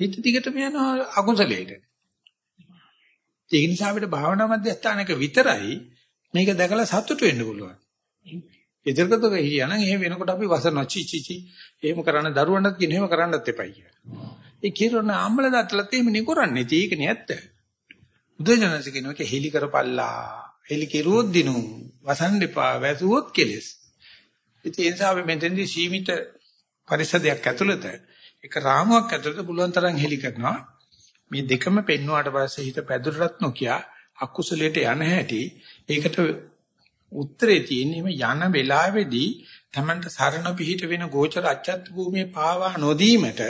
[SPEAKER 1] හිත දිගටම යනවා අකුසලයට. ඒ නිසා අපිට භාවනා මධ්‍යස්ථානක විතරයි මේක දැකලා සතුටු වෙන්න පුළුවන්. ඉදිරියකට ගියා නම් එහෙම වෙනකොට අපි වසන චි චි චි එහෙම කරන්න දරුවන්ට කියන එහෙම කරන්නත් එපයි කියලා. ඒ කිරණ අම්මල දත්තලත් එහෙම නේ කරන්නේ. ඒක නේ ඇත්ත. බුදුජනස කියනවා ඒක හෙලි කරපල්ලා. හෙලි කෙරුවොත් දිනු. වසන් දෙපා වැසුවොත් කෙලස්. ඉතින් ඒ නිසා අපි මෙතෙන්දී සීමිත පරිසරයක් ඇතුළත එක රාමුවක් ඇතුළත පුළුවන් තරම් හෙලි කරනවා. මේ දෙකම පෙන්වුවාට පස්සේ හිත පැදුරටත් නොකිය අකුසලයට යන හැටි ඒකට උත්තරේ තියෙන්නේ යන වෙලාවේදී Tamanට සරණ පිහිට වෙන ගෝචර අච්ඡත් භූමියේ පාවා නොදීමට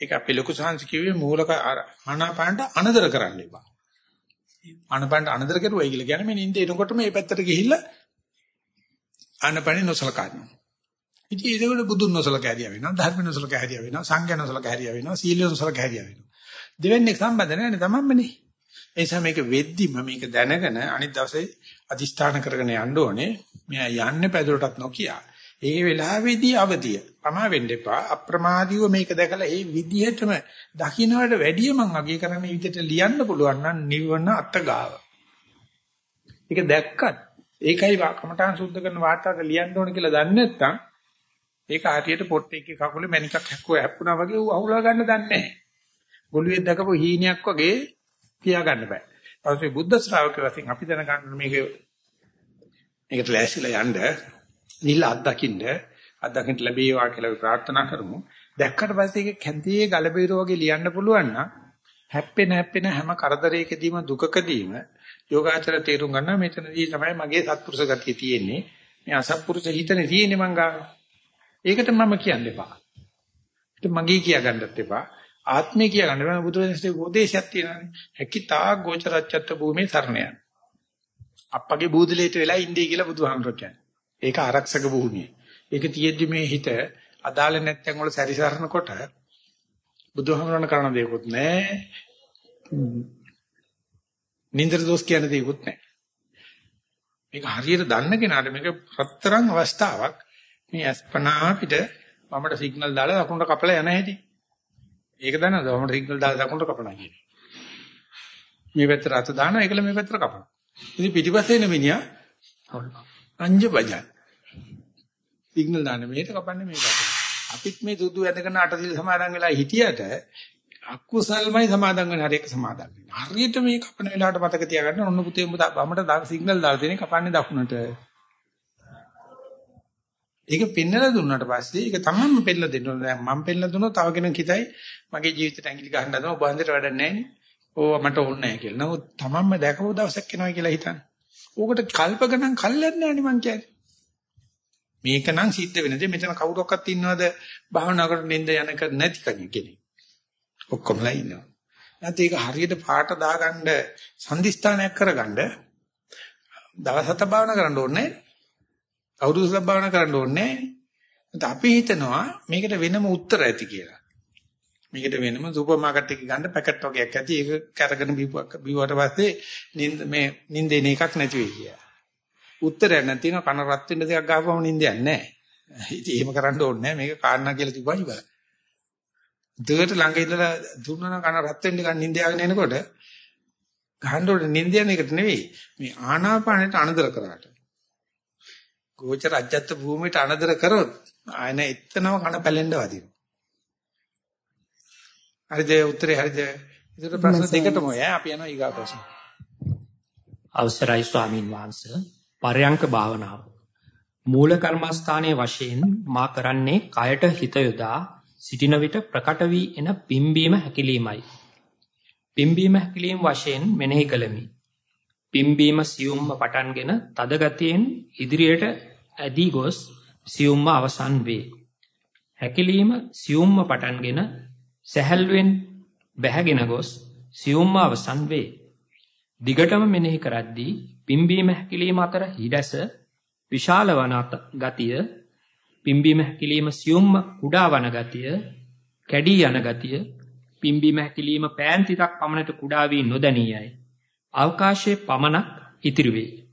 [SPEAKER 1] ඒක අපේ ලොකු සංස් කිව්වේ මූලක ආනාපානට අනදර කරන්න එපා. ආනාපානට අනදර කරුවයි කියලා කියන්නේ මේ නිින්ද එනකොට මේ පැත්තට ගිහිල්ලා ආනාපානෙ නොසලකනවා. ඉතින් ඒකවල බුදුන් නොසලකා හැදියා වෙනවා, ධර්ම නොසලකා හැදියා වෙනවා, සංඝ නොසලකා හැදියා වෙනවා, සීල නොසලකා හැදියා වෙනවා. දෙවෙනි සම්බන්ධ නැහැ නේ තමන්මනේ. ඒ නිසා මේක වෙද්දිම මේක දැනගෙන අනිත් දවසේ අදිෂ්ඨාන කරගෙන යන්න ඕනේ. මෙයා යන්නේ පැදුරටත් නොකිය. ඒ වෙලාවේදී අවදිය. පමා වෙන්න එපා. අප්‍රමාදීව මේක දැකලා ඒ විදිහටම දකින්නට වැඩිය මං අගය කරන විදිහට ලියන්න පුළුවන් නම් නිවන අත්ගාව. ඒක දැක්කත් ඒකයි කමඨාන් සුද්ධ කරන වාර්තාවට ලියන්න ඕන කියලා දන්නේ නැත්නම් ඒක හරියට පොට්ටේකේ කකුලේ මණිකක් හැක්කුවා හැප්පුණා වගේ ඌ අහුලා ගන්න දන්නේ නැහැ. ගොළුෙක් දැකපු හීනයක් වගේ තියා ගන්න බෑ. ඊපස්සේ බුද්ධ ශ්‍රාවකයෝ වශයෙන් අපි දැනගන්න මේක මේකට ලෑස්තිලා යන්න නිල අත්දකින්න අත්දකින්න ලැබේවා කියලා ප්‍රාර්ථනා කරමු. දැක්කට පස්සේ ඒක කැන්තියේ ගලබීරෝ වගේ ලියන්න පුළුවන් නම් හැප්පෙන හැප්පෙන හැම කරදරයකදීම දුකකදීම යෝගාචර තේරුම් ගන්නවා මෙතනදී තමයි මගේ සත්පුරුෂ ගතිය තියෙන්නේ. මේ අසත්පුරුෂ හිතනේ තියෙන්නේ මං ගාව. ඒකට මම කියන්න එපා. ඒක මගේ කියා ගන්නත් එපා. ආත්මය කියා ගන්න බෑ බුදුරජාණන්සේ උපදේශයක් තියෙනවානේ. හැකිතා ගෝචරච්ඡත්ත භූමියේ සරණ අප්පගේ බූදලේට වෙලා ඉන්නේ කියලා බුදුහාමුදුරුවෝ කියන්නේ. ඒක ආරක්ෂක භූමිය. ඒක තියෙද්දි මේ හිත අදාළ නැත්නම් වල සැරිසරනකොට බුදුහාමුදුරණ කරන දේකුත් නැහැ. නින්දර දොස් කියන දේකුත් නැහැ. මේක හරියට දන්න කෙනාට මේක රත්තරන් අවස්ථාවක්. මේ අස්පනා පිට මමට සිග්නල් දාලා දකුණට කපලා යන හැටි. ඒක දන්නවද? මමට සිග්නල් දාලා දකුණට කපනවා කියන්නේ. මේ පැත්තට අත දානවා ඒකල මේ පැත්තට කපනවා. ඉතින් පිටිපස්සේ එන මිනිහා අංජ බජා. සිග්නල් දාන්න මේකට කපන්නේ මේකට. අපිත් මේ දුදු ඇඳගෙන අටසිල් සමාදන් වෙලා හිටියට අකුසල්මයි සමාදන් වෙන හරියක සමාදන් වෙනවා. හරියට මේ කපන වෙලාවට මතක තියාගන්න ඔන්න පුතේ උඹ බමට සිග්නල් දාලා දෙන්නේ කපන්නේ දකුණට. ඒක පෙන්නලා දුන්නාට පස්සේ ඒක තමන්ම පෙන්නලා දෙන්න ඕනේ. දැන් මම පෙන්නලා දුන්නොත් තව කෙනෙක් හිතයි මගේ ජීවිතේට ඇඟිලි ගහන්න හදනවා ඔබ හන්දට වැඩක් නැහැ නේ. ඕව මට ඕනේ නැහැ කියලා. නමුත් තමන්ම දැකපු දවසක් එනවා කියලා හිතන්න. ඕකට කල්ප ගණන් කල්යන්නේ නැහැ නේ මං කියන්නේ. මේක නම් සිද්ධ වෙන දේ මෙතන කවුරක්වත් ඉන්නවද භාවනාවකට නින්ද යනක නැති කෙනෙක්. ඔක්කොමලා ඉන්නවා. නැත්නම් ඒක හරියට පාට දාගන්න සංදිස්ථානයක් කරගන්න දවස් හත භාවනා කරන්න ඕනේ. අවුරුදු සබ් භාවනා කරන්න ඕනේ. අපි හිතනවා මේකට වෙනම උත්තර ඇති කියලා. මේකට වෙනම සුපර් මාකට් එකේ ගන්න පැකට් වගේක් ඇති. ඒක කරගෙන බිව්වක් බිව්වට පස්සේ නින්ද මේ නින්දේන එකක් නැති වෙයි කියලා. උත්තරයක් නැතිනම් කන රත් වෙන්න දෙයක් ගහපුවම නින්දයක් නැහැ. ඉතින් එහෙම කරන්න ඕනේ නැහැ. මේක කාරණා කියලා තිබ්බා ඉවරයි. දෙකට ළඟ ඉඳලා දුන්නා කන රත් වෙන්න ගන්න නින්ද යගෙන එනකොට ගහන්න ඕනේ නින්ද යන එකට නෙවෙයි. මේ ආනාපානෙට අනදර කරාට. ගෝචර අජත්ත භූමියට අනදර කරොත් ආයන එතනම කන පැලෙන්න වදිනවා. හරිද උත්තරේ හරිද? ඒකට ප්‍රශ්න දෙකටම ඔය අපි යනවා ඊගා ප්‍රශ්න.
[SPEAKER 2] අවසරයි ස්වාමින් වහන්සේ පරයන්ක භාවනාව. මූල කර්මස්ථානයේ වශයෙන් මා කරන්නේ කයට හිත යොදා සිටින විට ප්‍රකට වී එන පිම්බීම හැකිලීමයි. පිම්බීම හැකිලීම වශයෙන් මෙනෙහි කළමි. පිම්බීම සියුම්ම පටන්ගෙන තද ගතියෙන් ඉදිරියට ඇදී ගොස් සියුම්ම අවසන් වේ. හැකිලීම සියුම්ම පටන්ගෙන සැහැල්ලුවෙන් බැහැගෙන ගොස් සියුම්ම අවසන් වේ. දිගටම මෙනෙහි කරද්දී පිම්බීම හැකිලීම අතර හිඩැස විශාල වන ගතිය පිම්බීම හැකිලීම සියුම්ම කුඩා වන ගතිය කැඩී යන ගතිය පිම්බීම හැකිලීම පෑන් තිතක් පමණට කුඩා වී නොදැනියයි අවකාශයේ පමණක් ඉතිරි වේ.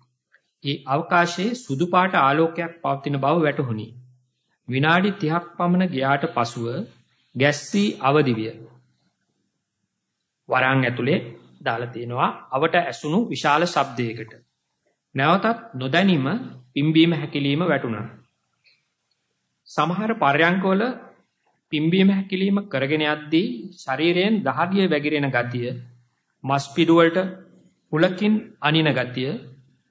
[SPEAKER 2] ඒ අවකාශයේ සුදු පාට ආලෝකයක් පවතින බව වැටහුණි. විනාඩි 30ක් පමණ ගියාට පසුව ගැස්සී අවදි විය. වරන් ඇතුලේ දාලා තිනවා අවට ඇසුණු විශාල ශබ්දයකට. නැවතත් නොදැනීම පිම්බීම හැකිලිම වැටුණා. සමහර පර්යංකවල පිම්බීම හැකිලිම කරගෙන යද්දී ශරීරයෙන් දහඩිය වැగిරෙන ගතිය, මස් පිඩු වලට හුලකින් අනින ගතිය,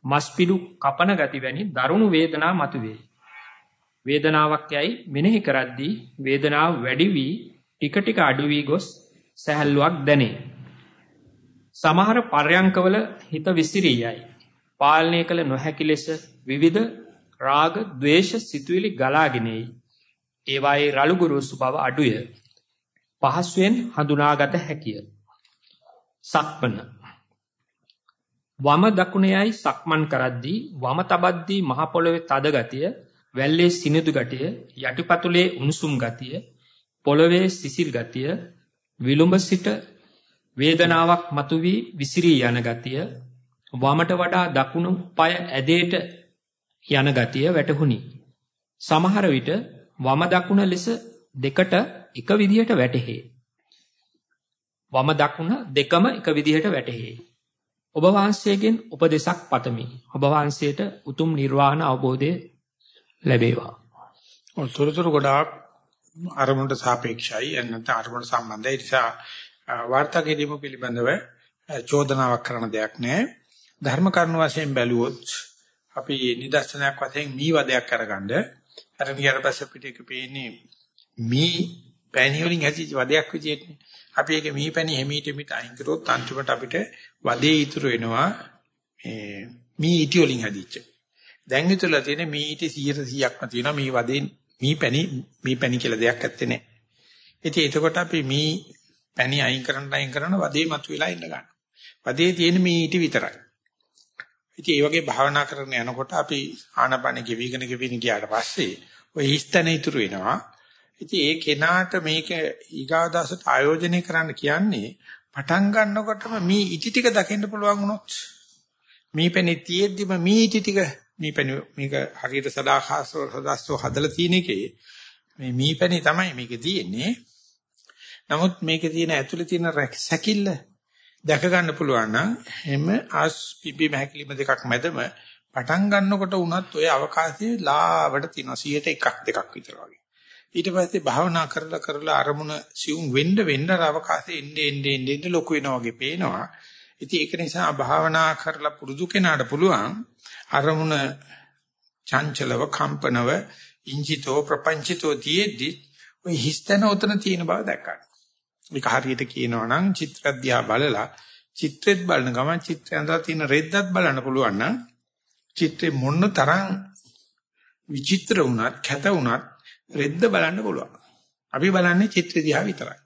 [SPEAKER 2] මස් පිඩු කපන ගති වැනි දරුණු වේදනා මතුවේ. වේදනාවක් යයි මෙනෙහි කරද්දී වේදනාව වැඩි වී ටික ටික අඩු වී ගොස් සැහැල්ලුවක් දැනේ. සමහර පර්යංකවල හිත විසිරී යයි. පාලනය කළ නොහැකි ලෙස විවිධ රාග, ద్వේෂ සිතුවිලි ගලාගෙන එයි. ඒවායේ රළු ගුරුසු බව අඩුය. පහසුවෙන් හඳුනාගත හැකිය. සක්මන වම දකුණේයි සක්මන් කරද්දී වම තබද්දී මහ පොළවේ තද ගතිය, වැල්ලේ සිනිඳු ගතිය, යටිපතුලේ උණුසුම් ගතිය, පොළවේ සිසිල් ගතිය, විලුඹ සිට වේදනාවක් මතුවී විසිරී යන ගතිය වමට වඩා දකුණු පාය ඇදේට යන ගතිය වැටහුණි. සමහර විට වම දකුණ ලෙස දෙකට එක විදිහට වැටහේ. වම දකුණ දෙකම එක විදිහට වැටහේ. ඔබ වහන්සේගෙන් උපදේශක් පතමි. ඔබ වහන්සේට උතුම් නිර්වාණ අවබෝධය ලැබේවා.
[SPEAKER 1] ඔතනතර ගොඩාක් අරමුණට සාපේක්ෂයි එන්නත් අරමුණ සම්බන්ධයි. ඒ නිසා වාර්තා කිරීම පිළිබඳව චෝදනාවක් කරන දෙයක් නැහැ. ධර්ම කරුණු වශයෙන් බැලුවොත් අපි නිදර්ශනයක් වශයෙන් මී වදයක් අරගන්න අර ගියර පස්සේ පිට එක පේන්නේ මී පැණි වලින් හැදිච්ච වදයක් විදියටනේ. අපි ඒක මීපැණි හැමීට මිට අයින් කරොත් අන්තිමට අපිට වදේ ඉතුරු වෙනවා මේ මී ඉටි වලින් හැදිච්ච. දැන් හිතලා තියෙන මී ඉටි 100%ක්ම තියෙනවා මී වදේ මීපැණි මීපැණි කියලා දෙයක් ඇත්තේ නැහැ. ඉතින් එතකොට අපි මී පැණි අයින් කරන්න අයින් කරන වදේ මතුවලා ඉන්න ගන්න. වදේ තියෙන මී ඉටි විතරයි. ඉතින් මේ වගේ භාවනා කරන යනකොට අපි ආනපන ගෙවිගෙන ගෙවිගෙන ගියාට පස්සේ ඔය හිස්තන ඉතුරු වෙනවා. ඉතින් ඒ කෙනාට මේක ඊගාදාසට ආයෝජනය කරන්න කියන්නේ පටන් ගන්නකොටම මේ ඉටි ටික දකින්න පුළුවන් වුණොත් මේ පෙනේ තියෙද්දිම මේ ඉටි ටික මේ පෙනේ මේක හරියට සදාකාසව සදස්සෝ හදලා තියෙන එකේ මේ මීපැණි තමයි මේකේ තියෙන්නේ. නමුත් මේකේ තියෙන ඇතුලේ තියෙන සැකිල්ල දැක ගන්න පුළුවන් නම් එම ආස් පිපි මහකිලිම දෙකක් මැදම පටන් ගන්නකොට උනත් ඔය අවකාශයේ ලාවට තියෙන 100ට එකක් දෙකක් විතර වගේ. ඊට පස්සේ භාවනා කරලා කරලා අරමුණ සිවුම් වෙන්න වෙන්න අවකාශයේ එන්නේ එන්නේ එන්නේ ලොකු වෙනවා වගේ පේනවා. ඉතින් ඒක නිසා භාවනා කරලා පුරුදු කෙනාට පුළුවන් අරමුණ චංචලව කම්පනව ඉංජිතෝ ප්‍රපංචිතෝ දීෙද්දි ඔය හිස්තන උතන තියෙන බව දැක්කා. ඒක හරියට කියනවා නම් චිත්‍රද්‍යා බලලා චිත්‍රෙත් බලන ගමන් චිත්‍රය අඳලා තියෙන රෙද්දත් බලන්න පුළුවන් නම් චිත්‍රේ මොන තරම් විචිත්‍ර වුණත් කැත වුණත් රෙද්ද බලන්න පුළුවන්. අපි බලන්නේ චිත්‍ර දිහා විතරයි.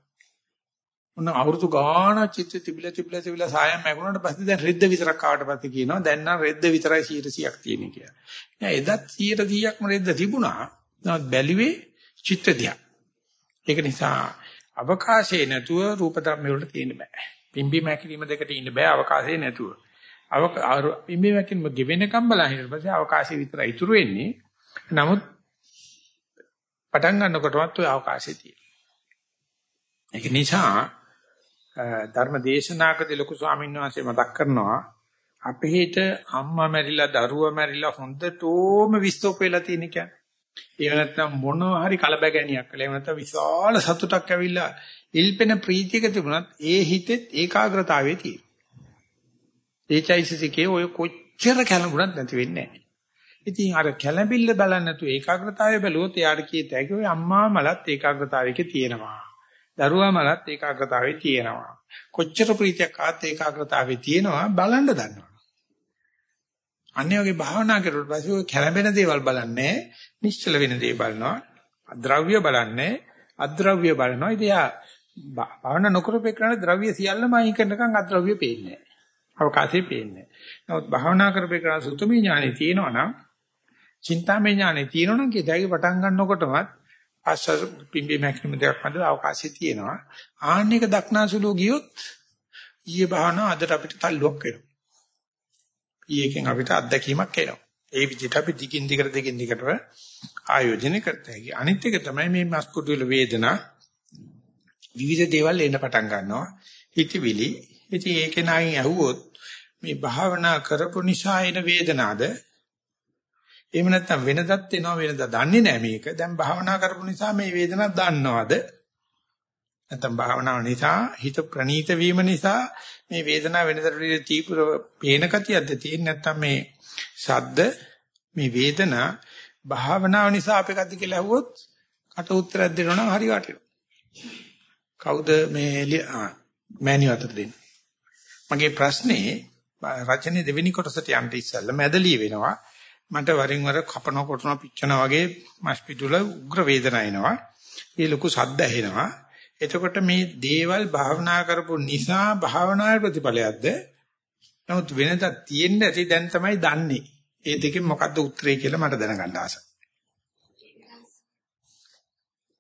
[SPEAKER 1] මොන අවුරුදු ගාන චිත්‍ර තිබිලා තිබිලා තිබිලා සායම් ලැබුණාට පස්සේ දැන් රෙද්ද විතරක් ආවට පස්සේ කියනවා දැන් නම් රෙද්ද විතරයි 100ක් තියෙන්නේ කියලා. නෑ එදත් 100%ක්ම රෙද්ද තිබුණා. නමුත් බැලුවේ චිත්‍ර දිහා. ඒක නිසා අවකාශයේ නැතුව රූප ධර්ම වලට තියෙන්න බෑ. පිම්බි මැකිලිම දෙකට ඉන්න බෑ අවකාශයේ නැතුව. අවක පිම්බි මැකිලිම ගෙවෙනකම් බලන ඊට පස්සේ අවකාශය විතරයි ඉතුරු වෙන්නේ. නමුත් පටන් ගන්නකොටවත් ඔය අවකාශය තියෙනවා. ඒක නිසා ධර්ම දේශනාකදී ලොකු ස්වාමීන් වහන්සේ මතක් කරනවා අපේ හිත අම්මා මැරිලා දරුවා මැරිලා හොඳටම විස්තෝප වෙලා තියෙන කියන්නේ. එහෙම නැත්නම් මොනවා හරි කලබගැනියක් කළා. එහෙම නැත්නම් විශාල සතුටක් ඇවිල්ලා ඉල්පෙන ප්‍රීතියක තිබුණත් ඒ හිතෙත් ඒකාග්‍රතාවයේ තියෙනවා. ඒචයිසිසිකේ ඔය කොච්චර කලබුණත් නැති වෙන්නේ නැහැ. ඉතින් අර කැළඹිල්ල බලන්නේ නැතුව ඒකාග්‍රතාවය බැලුවොත් එයාට කීත හැකි ඔය අම්මා මලත් ඒකාග්‍රතාවයක තියෙනවා. දරුවා මලත් ඒකාග්‍රතාවයේ තියෙනවා. කොච්චර ප්‍රීතියක් ආත් ඒකාග්‍රතාවයේ තියෙනවා බලන්න දන්නවා. අන්නේ වගේ භාවනා කරුවට පස්සේ ඔය කැළඹෙන දේවල් බලන්නේ නිශ්චල වෙන දේ බලනවා. ද්‍රව්‍ය බලන්නේ අද්‍රව්‍ය බලනවා. ඉතින් යා භාවනා නොකරපේකන ද්‍රව්‍ය සියල්ලම අයින් කරනකම් අද්‍රව්‍ය පේන්නේ නැහැ. අවකාශය පේන්නේ නැහැ. නමුත් භාවනා කරපේකන සුතුමි ඥානෙ තියෙනවා නම් චින්තාමය ඥානෙ තියෙනවා නම් කියදැයි පටන් ගන්නකොටමත් ආශ්වාස පිම්බේ මැක්සිමම් දෙකක් මැද අවකාශය තියෙනවා. ආන්න එක දක්නාසුලෝ ගියොත් ඊයේ භාවනා අදට අපිට තල්ලුවක් වෙනවා. ඊයේකින් අපිට අත්දැකීමක් එනවා. ඒ විදිහට අපි දිගින් දිගට දිගින් දිගට ආයෝජනය කරත හැකි. අනිත් එක තමයි මේ මස්කුඩු වල වේදනා විවිධ දේවල් එන්න පටන් ගන්නවා. හිතවිලි. ඉතින් ඒකේ නයින් ඇහුවොත් මේ භාවනා කරපු නිසා එන වේදනාද එහෙම නැත්නම් වෙනදත් එනවා වෙනද දන්නේ නැහැ මේක. දැන් භාවනා කරපු නිසා මේ වේදනාවක් දන්නවද? නැත්නම් භාවනාව නිසා හිත ප්‍රනීත වීම නිසා මේ වේදනාව වෙනදට වඩා තීව්‍ර පේන කතියක්ද තියෙන්නේ නැත්නම් මේ ශබ්ද මේ වේදනා භාවනාව නිසා අපේකද්ද කියලා අහුවොත් කට උත්තරයක් දෙනවා නම් හරි වටිනවා. කවුද මේ මෑනියු අතට දෙන්නේ? මගේ ප්‍රශ්නේ රචනයේ දෙවෙනි කොටසට යන්න ඉස්සෙල්ලා මැදලී වෙනවා. මට වරින් වර කපන කොටන පිච්චන වගේ මස් පිටුල උග්‍ර වේදනා එනවා. ඒ ලොකු සද්ද ඇහෙනවා. එතකොට මේ දේවල් භාවනා කරපු නිසා භාවනාවේ ප්‍රතිඵලයක්ද? නමුත් වෙනදා තියෙන්න ඇති දැන් තමයි දන්නේ. ඒ දෙකෙන් මොකද්ද උත්තරේ කියලා මට දැනගන්න ආසයි.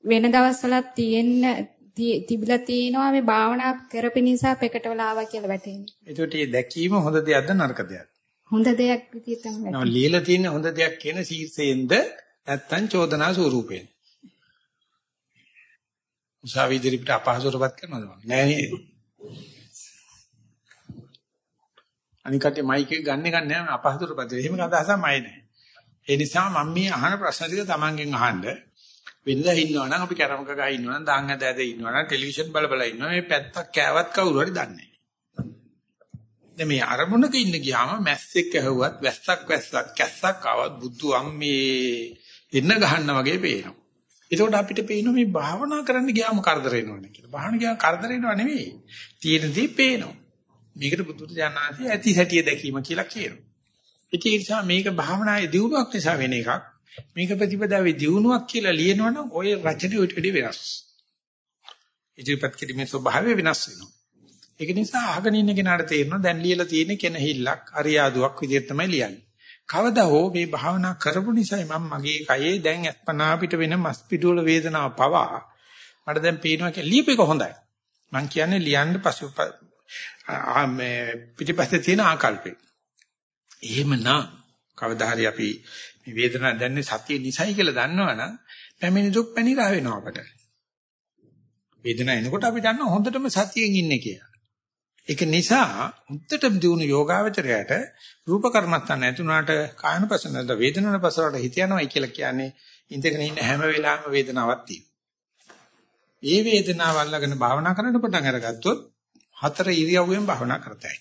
[SPEAKER 5] වෙන දවස්වලත් තියෙන්න තිබිලා තියෙනවා මේ භාවනා කරපු නිසා පෙකටවල ආවා කියලා වැටෙන්නේ.
[SPEAKER 1] එතකොට මේ දැකීම හොඳ දෙයක්ද නරක දෙයක්ද?
[SPEAKER 5] හොඳ දෙයක් විදිහට තමයි.
[SPEAKER 1] නෝ ලියලා තියෙන හොඳ දෙයක් කියන ශීර්ෂයෙන්ද නැත්තම් චෝදනා ස්වරූපයෙන්. උසාවි ඉදිරියට අපහසුරපත් කරනවද? නෑ නේද? අනිකට මයික් එක ගන්න ගන්න නෑ අපහසුරපත්. එහෙම අදහසක් මයි නෑ. ඒ නිසා මම මේ අහන ප්‍රශ්න ටික තමන්ගෙන් අහන්න. වෙනදා ඉන්නවනම් අපි කැරමක ගහ ඉන්නවනම් දාන් ඇද ඇද ඉන්නවනම් ටෙලිවිෂන් බල බල ඉන්නවා මේ පැත්තක් කෑවත් කවුරු හරි දන්නේ දැන් මේ අරමුණක ඉන්න ගියාම මැස්සෙක් ඇහුවත් වැස්සක් වැස්සක් කැස්සක් ආවත් බුදු අම්මේ එන්න ගහන්න වගේ පේනවා. එතකොට අපිට පේනවා මේ භාවනා කරන්න ගියාම කරදර වෙනවනේ කියලා. භාවනා ගියාම කරදර වෙනව නෙවෙයි. තියෙන දේ පේනවා. මේකට බුදුරජාණන්සේ ඇති සැටිය දැකීම කියලා කියනවා. ඒ නිසා මේක භාවනායේ දියුණුවක් නිසා වෙන එකක්. මේක ප්‍රතිපදාවේ දියුණුවක් කියලා ලියනවනම් ওই රචනය ඊට වඩා වෙනස්. ඉදිරිපත් කිරීමේ ස්වභාවය වෙනස් වෙනවා. ඒක නිසා අහගෙන ඉන්න කෙනාට තේරෙනවා දැන් ලියලා තියෙන කෙනහිල්ලක් අරියාදුවක් විදිහට තමයි ලියන්නේ. කවදා හෝ මේ භාවනා කරපු නිසායි මම මගේ කයේ දැන් අත්පනා පිට වෙන මස් පිටුවල වේදනාව පවා මට දැන් පේනවා කියලා ලියපෙක හොඳයි. මම කියන්නේ ලියන්න පසු මේ පිටිපස්සේ තියෙන ආකල්පේ. එහෙමනම් කවදා හරි අපි මේ වේදනාව දැනන්නේ සතිය නිසයි කියලා දන්නවනම් පැමිණි දුක් පැනිරා වෙනවා අපට. වේදනාව එනකොට අපි දන්නවා හොඳටම සතියෙන් ඉන්නේ කියලා. ඒක නිසා උත්තර දිනු යෝගාවචරයට රූප කර්මස්ථාන නැතුණාට කායනපසනද වේදනනපසනට හිත යනවායි කියලා කියන්නේ ඉඳගෙන ඉන්න හැම වෙලාවෙම වේදනාවක් තියෙනවා. ඒ වේදනාව අල්ලගෙන භාවනා කරන්න පටන් අරගත්තොත් හතර ඉරියව්වෙන් භාවනා කරතයි.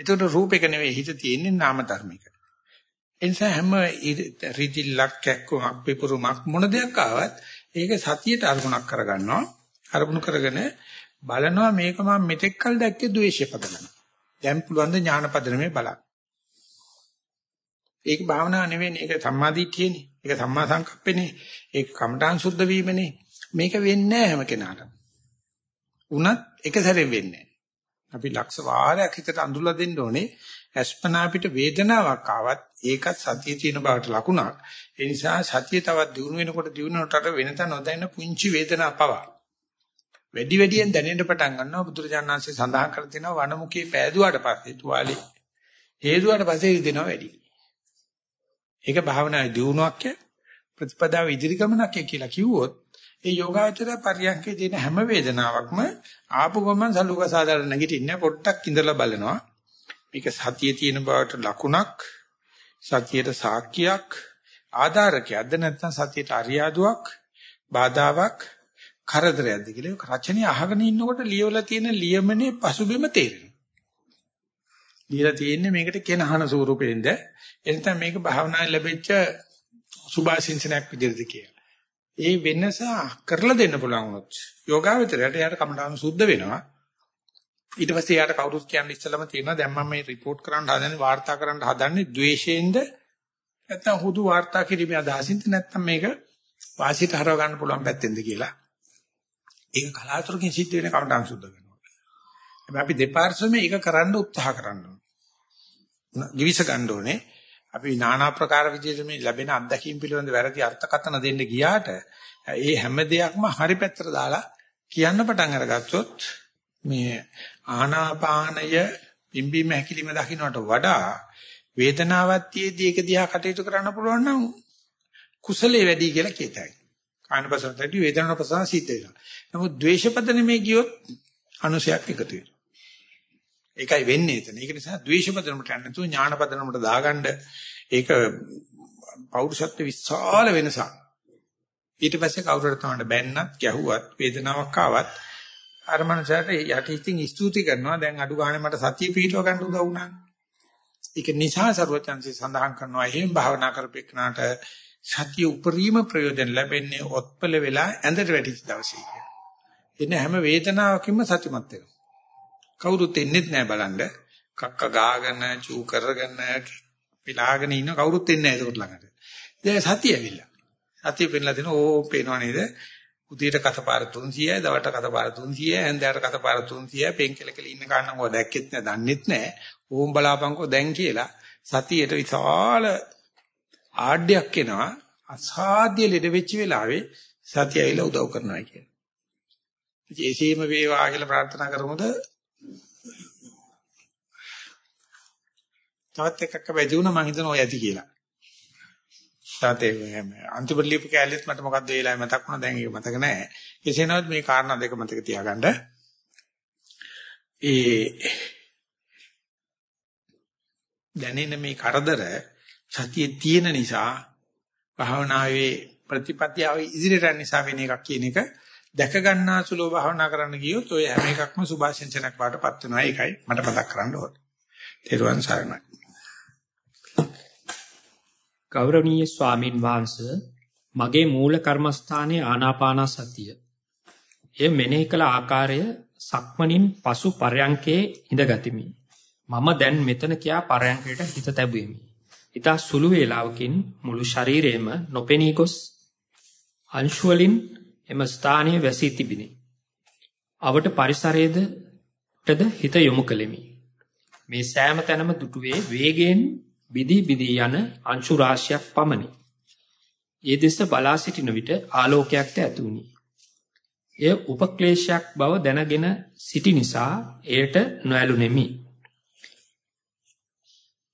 [SPEAKER 1] ඒතකොට රූපයක නෙවෙයි හිත තියෙන්නේ නාම ධර්මික. ඒ නිසා හැම රිදිල්ලක් කැක්කමක් පිපුරුමක් මොන දෙයක් ආවත් ඒක සතියට අරමුණක් කරගන්නවා. අරමුණු කරගෙන බලනවා මේක මම මෙතෙක් කල් දැක්කේ ද්වේෂය පදනම. දැන් පුළුවන් ද ඥාන පදනමේ බලන්න. ඒක භාවනාව නෙවෙයි ඒක සම්මාදිට්ඨියනේ. ඒක සම්මා සංකප්පේනේ. ඒක කමඨාන් සුද්ධ වීමනේ. මේක වෙන්නේ නැහැ හැම කෙනාටම. උනත් එක සැරෙන් වෙන්නේ අපි ලක්ෂ වාරයක් හිතට අඳුල්ලා දෙන්න ඕනේ. අස්පනා පිට වේදනාවක් ආවත් ඒකත් සතිය තියෙන බවට ලකුණක්. ඒ නිසා සතිය තවත් දියුණු වෙනකොට දියුණු වෙනකොට වෙනත නොදැන්න පුංචි වේදනාවක් පවා වැඩි වැඩියෙන් දැනෙන්න පටන් ගන්නවා බුදුරජාණන්සේ සඳහන් කර තිනවා වනමුඛයේ පෑදුවාට පස්සේ තුවාලේ හේදුවාට පස්සේ ඉදෙනවා වැඩි. ඒක භාවනායේ දියුණුවක් ප්‍රතිපදාව ඉදිරි ගමනක් කියලා කිව්වොත් ඒ යෝගාචර පරියන්කේ තියෙන හැම වේදනාවක්ම ආපු ගමන් සලුක සාදාලා නැගිටින්නේ පොඩ්ඩක් ඉඳලා බලනවා. මේක සතියේ තියෙන බවට ලකුණක් සතියට සාක්කියක් ආධාරකයක්ද නැත්නම් සතියට අරියාදුවක් බාධාවක් කරදරයක්ද කියලා රචනය අහගෙන ඉන්නකොට ලියවලා තියෙන ලියමනේ පසුබිම තේරෙනවා. ලියලා තියෙන්නේ මේකට කෙනහන ස්වරූපෙන්ද එතන මේක භාවනාවේ ලැබිච්ච සුභාසින්සනයක් විදිහට කියලා. ඒ වෙනස කරලා දෙන්න පුළුවන් වුණොත් යෝගාවචරයට යාට කමඩාන සුද්ධ වෙනවා. ඊට පස්සේ යාට කවුරුත් කියන්නේ ඉස්සලම තියෙනවා දැන් මම මේ report කරන්න හදන්නේ වාර්තා කරන්න හදන්නේ ද්වේෂයෙන්ද නැත්නම් හුදු වාර්තා කිරීමේ අදහසින්ද නැත්නම් මේක වාසියට හරව ගන්න පුළුවන් පැත්තෙන්ද කියලා. ඒක කලාතුරකින් සිද්ධ වෙන කමටහන් සුද්ධ කරනවා. හැබැයි අපි දෙපාර්ශ්වෙම ඒක කරන්න උත්සාහ කරන්න ඕනේ. givis ගන්න ඕනේ. අපි নানা ප්‍රකාර විදිහට මේ ලැබෙන අත්දැකීම් පිළිබඳ වැරදි අර්ථකථන දෙන්න ගියාට ඒ හැම දෙයක්ම හරි පැත්තට දාලා කියන්න පටන් අරගත්තොත් මේ ආනාපානය පිම්බීම හැකිලිම දකින්නට වඩා වේදනාවක් තියේදී ඒක දිහා කටයුතු කරන්න පුළුවන් නම් කුසලයේ වැඩි කියලා කියතයි. කායනපසනටදී වේදනාපසන සිද්ධ වෙනවා. නමුත් ද්වේෂපද නෙමේ ගියොත් අනුසයක් එකතු වෙනවා. ඒකයි වෙන්නේ එතන. ඒක නිසා ද්වේෂපදනමට යන්න නැතුව ඥානපදනමට දාගන්න ඒක පෞරුෂත්ව විශාල වෙනසක්. ඊට පස්සේ කවුරුහට තමයි බැන්නත් ගැහුවත් වේදනාවක් ආවත් අර මනසට යටිහිතින් ස්තුති කරනවා දැන් අඩු ගානේ මට සතිය පිහිටව ගන්න උදව් වුණා. ඒක නිසා ਸਰවචන්සි සඳහන් කරනවා එහෙම භාවනා කරපෙන්නාට සතිය උපරිම ප්‍රයෝජන ලැබෙන්නේ ඔත්පල වෙලා ඇඳට වැටිච්ච දවසේ. එන හැම වේදනාවකින්ම සතිමත් වෙනවා. කවුරුත් එන්නේත් නැහැ බලන්න. කක්ක ගාගෙන චූ කරගෙන පිලාගෙන ඉන්න කවුරුත් එන්නේ නැහැ ඒකට ළඟට. දැන් සතිය ඇවිල්ලා. සතිය පෙන්නලා දෙන ඕ පේනව නේද? උදේට කතපාර 300යි දවල්ට කතපාර 300යි හැන්දෑවට කතපාර 300යි පෙන්කලකල ඉන්න කන්නම ඔය දැක්කෙත් නෑ දන්නෙත් නෑ ඕම් බලාපංකෝ දැන් කියලා සතියේට විශාල ආඩ්‍යයක් එනවා අසාධ්‍ය ලෙඩ වෙච්ච වෙලාවේ සතිය ඇවිල්ලා උදව් කරනවා කියන. ඉතින් එසේම වේවා කියලා ප්‍රාර්ථනා කරමුද? තවත් එකක් වැඩි වුණා මං හිතනවා ඔය ඇති කියලා. තාතේ අන්තිම ලිපි කැලෙත් මට මොකද්ද වෙලාවෙ මතක් වුණා දැන් ඒක මතක නැහැ. කෙසේ නමුත් මේ කාරණා දෙක මතක තියාගන්න. ඒ දැනෙන මේ කරදර සතියේ තියෙන නිසා භාවනාවේ ප්‍රතිපත්තිය ඉදිරියට යන නිසා වෙන එකක් කියන එක දැක ගන්නාසුලෝ භාවනා කරන්න ගියොත් ඔය හැම එකක්ම සුභාශිංසනක් වඩටපත් වෙනවා. ඒකයි මට මතක් කරන්න ඕනේ. තෙරුවන් සරණයි.
[SPEAKER 2] ගෞරවනීය ස්වාමින් වහන්සේ මගේ මූල කර්මස්ථානයේ ආනාපාන සතිය. එය මෙනෙහි කළ ආකාරය සක්මනින් පසු පරයන්කේ ඉඳගතිමි. මම දැන් මෙතන කියා පරයන්කයට හිත තැබුවෙමි. ඊතා සුළු වේලාවකින් මුළු ශරීරයම නොපෙනී ගොස් අංශු වලින් එම ස්ථානයේ වැසී තිබිනි. අවට පරිසරයේදටද හිත යොමු කෙලිමි. මේ සෑම තැනම දුටුවේ වේගයෙන් බිදී බිදී යන අංශු රාශියක් පමණි. ඒ දෙස බලා සිටින විට ආලෝකයක්ද ඇති වුණි. එය උපක්ලේශයක් බව දැනගෙන සිටි නිසා එයට නොඇලුනෙමි.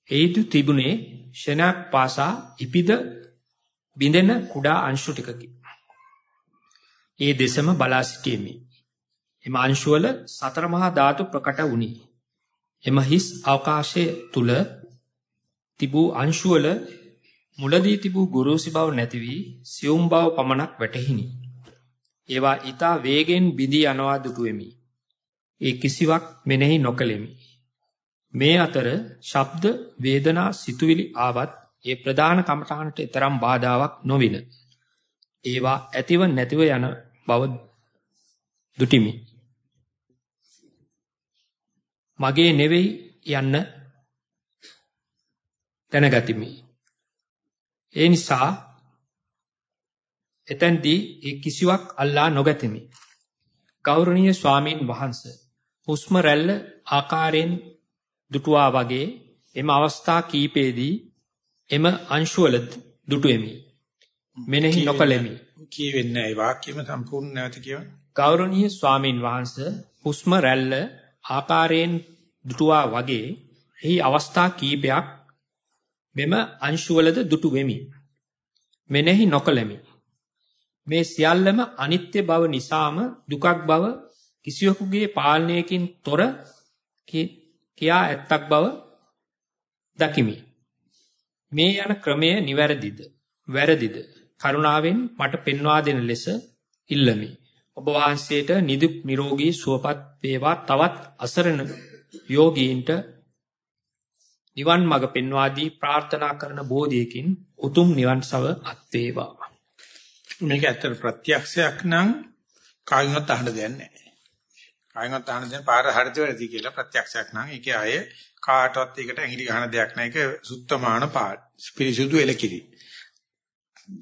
[SPEAKER 2] ඒදු තිබුණේ ෂණක් පාසා ඉපිද බිඳෙන කුඩා අංශු ටිකකි. ඒ දෙසම බලා සිටීමේ. එම අංශුවල සතර මහා ධාතු ප්‍රකට වුණි. එම හිස් අවකාශයේ තුල තිබූ අංශුවල මුලදී තිබූ ගුරුසි බව නැති වී සියුම් බව පමණක් වැටහිනි. ඒවා ඊතා වේගෙන් බිඳී යනවා දුටුවෙමි. ඒ කිසිවක් මෙනෙහි නොකළෙමි. මේ අතර ශබ්ද වේදනා සිතුවිලි ආවත් ඒ ප්‍රධාන කමඨහනට තරම් බාධාවක් නොවින. ඒවා ඇතිව නැතිව යන බව දුටිමි. මගේ නෙවෙයි යන්න දැනගතිමි. ඒ නිසා එතෙන්දී ඒ කිසිවක් අල්ලා නොගතිමි. ගෞරවනීය ස්වාමීන් වහන්සේ හුස්ම රැල්ල ආකාරයෙන් දුටුවා වගේ එම අවස්ථා කීපෙදී එම අංශුවල දුටුවෙමි. මෙනෙහි නොකළෙමි.
[SPEAKER 1] කියවෙන්නේ ඒ වාක්‍යෙම සම්පූර්ණ නැවත කියවන්න.
[SPEAKER 2] ගෞරවනීය ස්වාමින් වහන්සේ හුස්ම රැල්ල ආකාරයෙන් දුටුවා වගේ එහි අවස්ථා කීපයක් මෙම අංශුවලද දුටු වෙමි. මෙනෙහි නොකළෙමි. මේ සියල්ලම අනිත්‍ය බව නිසාම දුකක් බව කිසියෙකුගේ පාලනයකින් තොර කියා ඇත්තක් බව දකිමි. මේ යන ක්‍රමය නිවැරදිද? වැරදිද? කරුණාවෙන් මට පෙන්වා දෙන ලෙස ඉල්ලමි. ඔබ වහන්සේට නිදුක් නිරෝගී සුවපත් වේවා තවත් අසරණ යෝගීන්ට නිවන් මඟ පෙන්වා දී ප්‍රාර්ථනා කරන බෝධියකින් උතුම් නිවන් සව අත් වේවා.
[SPEAKER 1] මේක ඇත්තට ප්‍රත්‍යක්ෂයක් නම් කායිමත් අහන්න දෙයක් නැහැ. කායිමත් අහන්න දෙන පාර හරිද වැරදි කියලා ප්‍රත්‍යක්ෂයක් නම් ඒකේ අය කාටවත් ඒකට ඇඟිලි ගහන දෙයක් නැහැ. ඒක සුත්තමාන පාඩ. පිරිසුදු එලකිරි.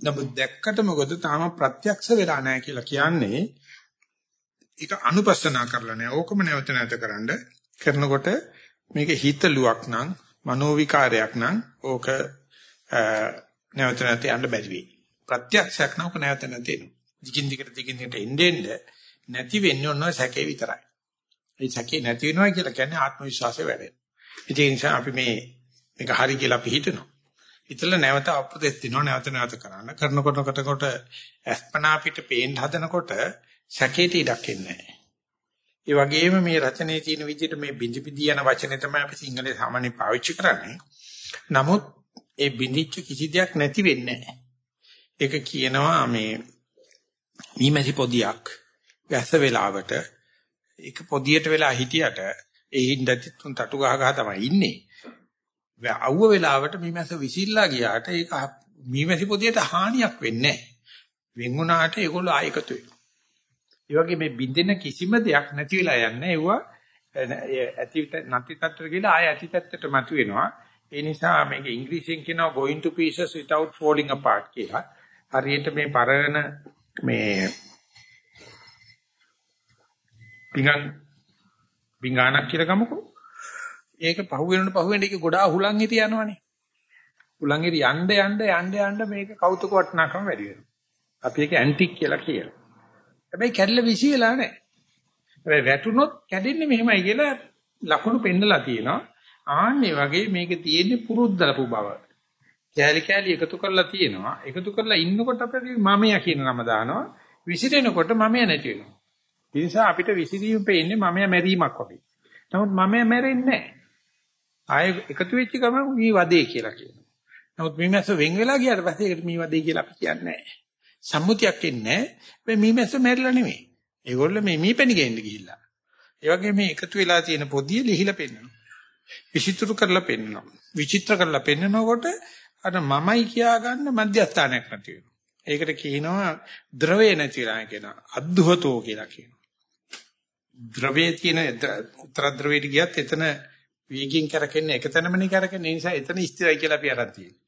[SPEAKER 1] නමුත් දැක්කට මොකද තාම ප්‍රත්‍යක්ෂ වෙලා නැහැ කියලා කියන්නේ ඒක අනුපස්සනා කරලා නැහැ. ඕකම නැවත නැවත කරන්න කරනකොට මේක හිතලුවක් නම් මනෝ විකාරයක් නම් ඕක නැවත නැවත යන්න බැරි වෙයි. ප්‍රත්‍යක්ෂයක් නම් ඕක නැවත නැවත එනවා. දිගින් දිගට දිගින් දිගට එන්නේ නැති වෙන්නේ ඔන්න සැකේ විතරයි. ඒ සැකේ නැති වෙනවා කියලා කියන්නේ ආත්ම විශ්වාසය වැඩෙන. ඒ නිසා අපි මේ මේක හරි කියලා අපි හිතනවා. හිතලා නැවත අප්‍රදේශ දිනව නැවත නැවත කරන්න. කරනකොට කොට අස්පනා පිට පේන්න හදනකොට සැකේට ඉඩක් එන්නේ නැහැ. ඒ වගේම මේ රචනයේ තියෙන විදිහට මේ බිඳි බිඳි යන වචනේ තමයි අපි සිංහලේ සාමාන්‍ය පාවිච්චි කරන්නේ. නමුත් ඒ බිඳිච්ච කිසි දෙයක් නැති වෙන්නේ නැහැ. ඒක කියනවා මේ මීමැසි පොදියක් වැස්ස වෙලාවට ඒක පොදියට වෙලා හිටියට ඒ හින්දත් තුන් තටු ගහ ගහ තමයි ඉන්නේ. අවුව වෙලාවට මීමැස්ස විසිරලා ගියාට ඒක මීමැසි පොදියට හානියක් වෙන්නේ නැහැ. වෙන් වුණාට ඒගොල්ලෝ ආයෙකතු වෙනවා. ඒ වගේ මේ බින්දෙන කිසිම දෙයක් නැති වෙලා යන්නේ ඒවා ඇති නැති තත්ත්වයට ගිහලා ආය ඇති තත්ත්වයට මතුවෙනවා. ඒ නිසා මේක ඉංග්‍රීසියෙන් කියනවා going to pieces without falling apart කියලා. හරියට මේ පරණ මේ පිඟන් පිඟානක් කියලා ගමුකෝ. ඒක පහු වෙනකොට පහු වෙනකොට ඒක ගොඩාක් හුලං හිට යනවනේ. හුලං හිට යන්න යන්න යන්න යන්න මේක කෞතුක වටිනාකම වැඩි වෙනවා. අපි ඒක ඇන්ටික් කියලා කියනවා. හැබැයි කැඩලා විසි වෙලා නැහැ. හැබැයි වැටුනොත් කැඩෙන්නේ මෙහෙමයි කියලා ලකුණු පෙන්නලා තියෙනවා. ආන්නේ වගේ මේක තියෙන්නේ පුරුද්දලපු බව. කෑලි කෑලි එකතු කරලා තියෙනවා. එකතු කරලා ඉන්නකොට අපිට මමයා කියන නම දානවා. විසිරෙනකොට මමයා නැති වෙනවා. ඒ නිසා අපිට විසිරීම පේන්නේ මමයා මැරීමක් වගේ. නමුත් මමයා මැරෙන්නේ නැහැ. ආයෙ එකතු වෙච්ච ගමන් මේ වදේ කියලා කියනවා. නමුත් මේ මැස්ස වෙන් වෙලා ගියාට පස්සේ ඒකට මේ වදේ කියලා අපි කියන්නේ නැහැ. සම්මුතියක් එන්නේ නැහැ. මේ මැස්ස මැරිලා නෙමෙයි. ඒගොල්ලෝ මේ මීපැණි ගේන්න ගිහිල්ලා. ඒ වගේ මේ එකතු වෙලා තියෙන පොදිය ලිහිලා පෙන්නනවා. විචිත්‍ර කරලා පෙන්නනවා. විචිත්‍ර කරලා පෙන්නනකොට අර මමයි කියා ගන්න මධ්‍යස්ථානයක් නැති වෙනවා. ඒකට කියනවා ද්‍රවේ නැතිලා කියනවා. අද්භුතෝ කියලා කියනවා. ද්‍රවයේ තියෙන උත්තර ද්‍රවයට ගියත් එතන වේගින් කරකෙන්නේ එකතැනමනේ කරකෙන්නේ. ඒ නිසා එතන ස්ථිරයි කියලා අපි අරන් තියෙනවා.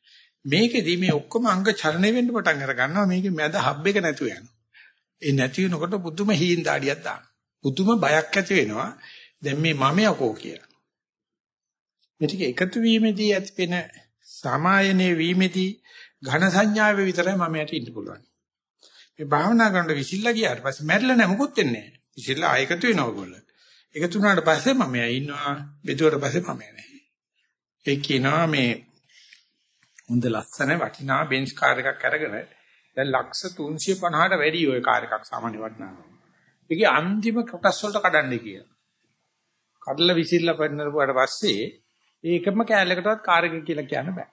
[SPEAKER 1] මේකෙදි මේ ඔක්කොම අංග චලනය වෙන්න පටන් අර ගන්නවා. මේකේ මැද හබ් එක නැතුව යනවා. ඒ නැති වෙනකොට බුදුම හීන් දාඩියක් දානවා. බුදුම බයක් ඇති වෙනවා. දැන් මේ මම යකෝ කියලා. මේ ටික එකතු වීමේදී ඇති වෙන සමායනයේ වීමේදී ඝන සංඥාවේ විතරයි මම යට ඉන්න පුළුවන්. මේ භාවනා කරනකොට විසිල්ලා ගියාට පස්සේ මැරිලා නැහැ මොකුත් වෙන්නේ නැහැ. විසිල්ලා ආයකතු වෙනවා ඔයගොල්ලෝ. එකතු වුණාට පස්සේ මම ඉන්නවා බෙදුවට පස්සේ මම නැහැ. ඒ කියනවා මේ හොඳ ලස්සන වටිනා බෙන්ච් කාර් එකක් අරගෙන දැන් ලක්ෂ 350ට වැඩි ওই කාර් එකක් සාමාන්‍ය වටිනාකම. ඒකේ අන්තිම කොටස් වලට කඩන්නේ කියලා. කඩලා විසිරලා පෙන්නරුවාට පස්සේ ඒකම කෑල්ලකටවත් කාර් එක කියලා කියන්න බෑ.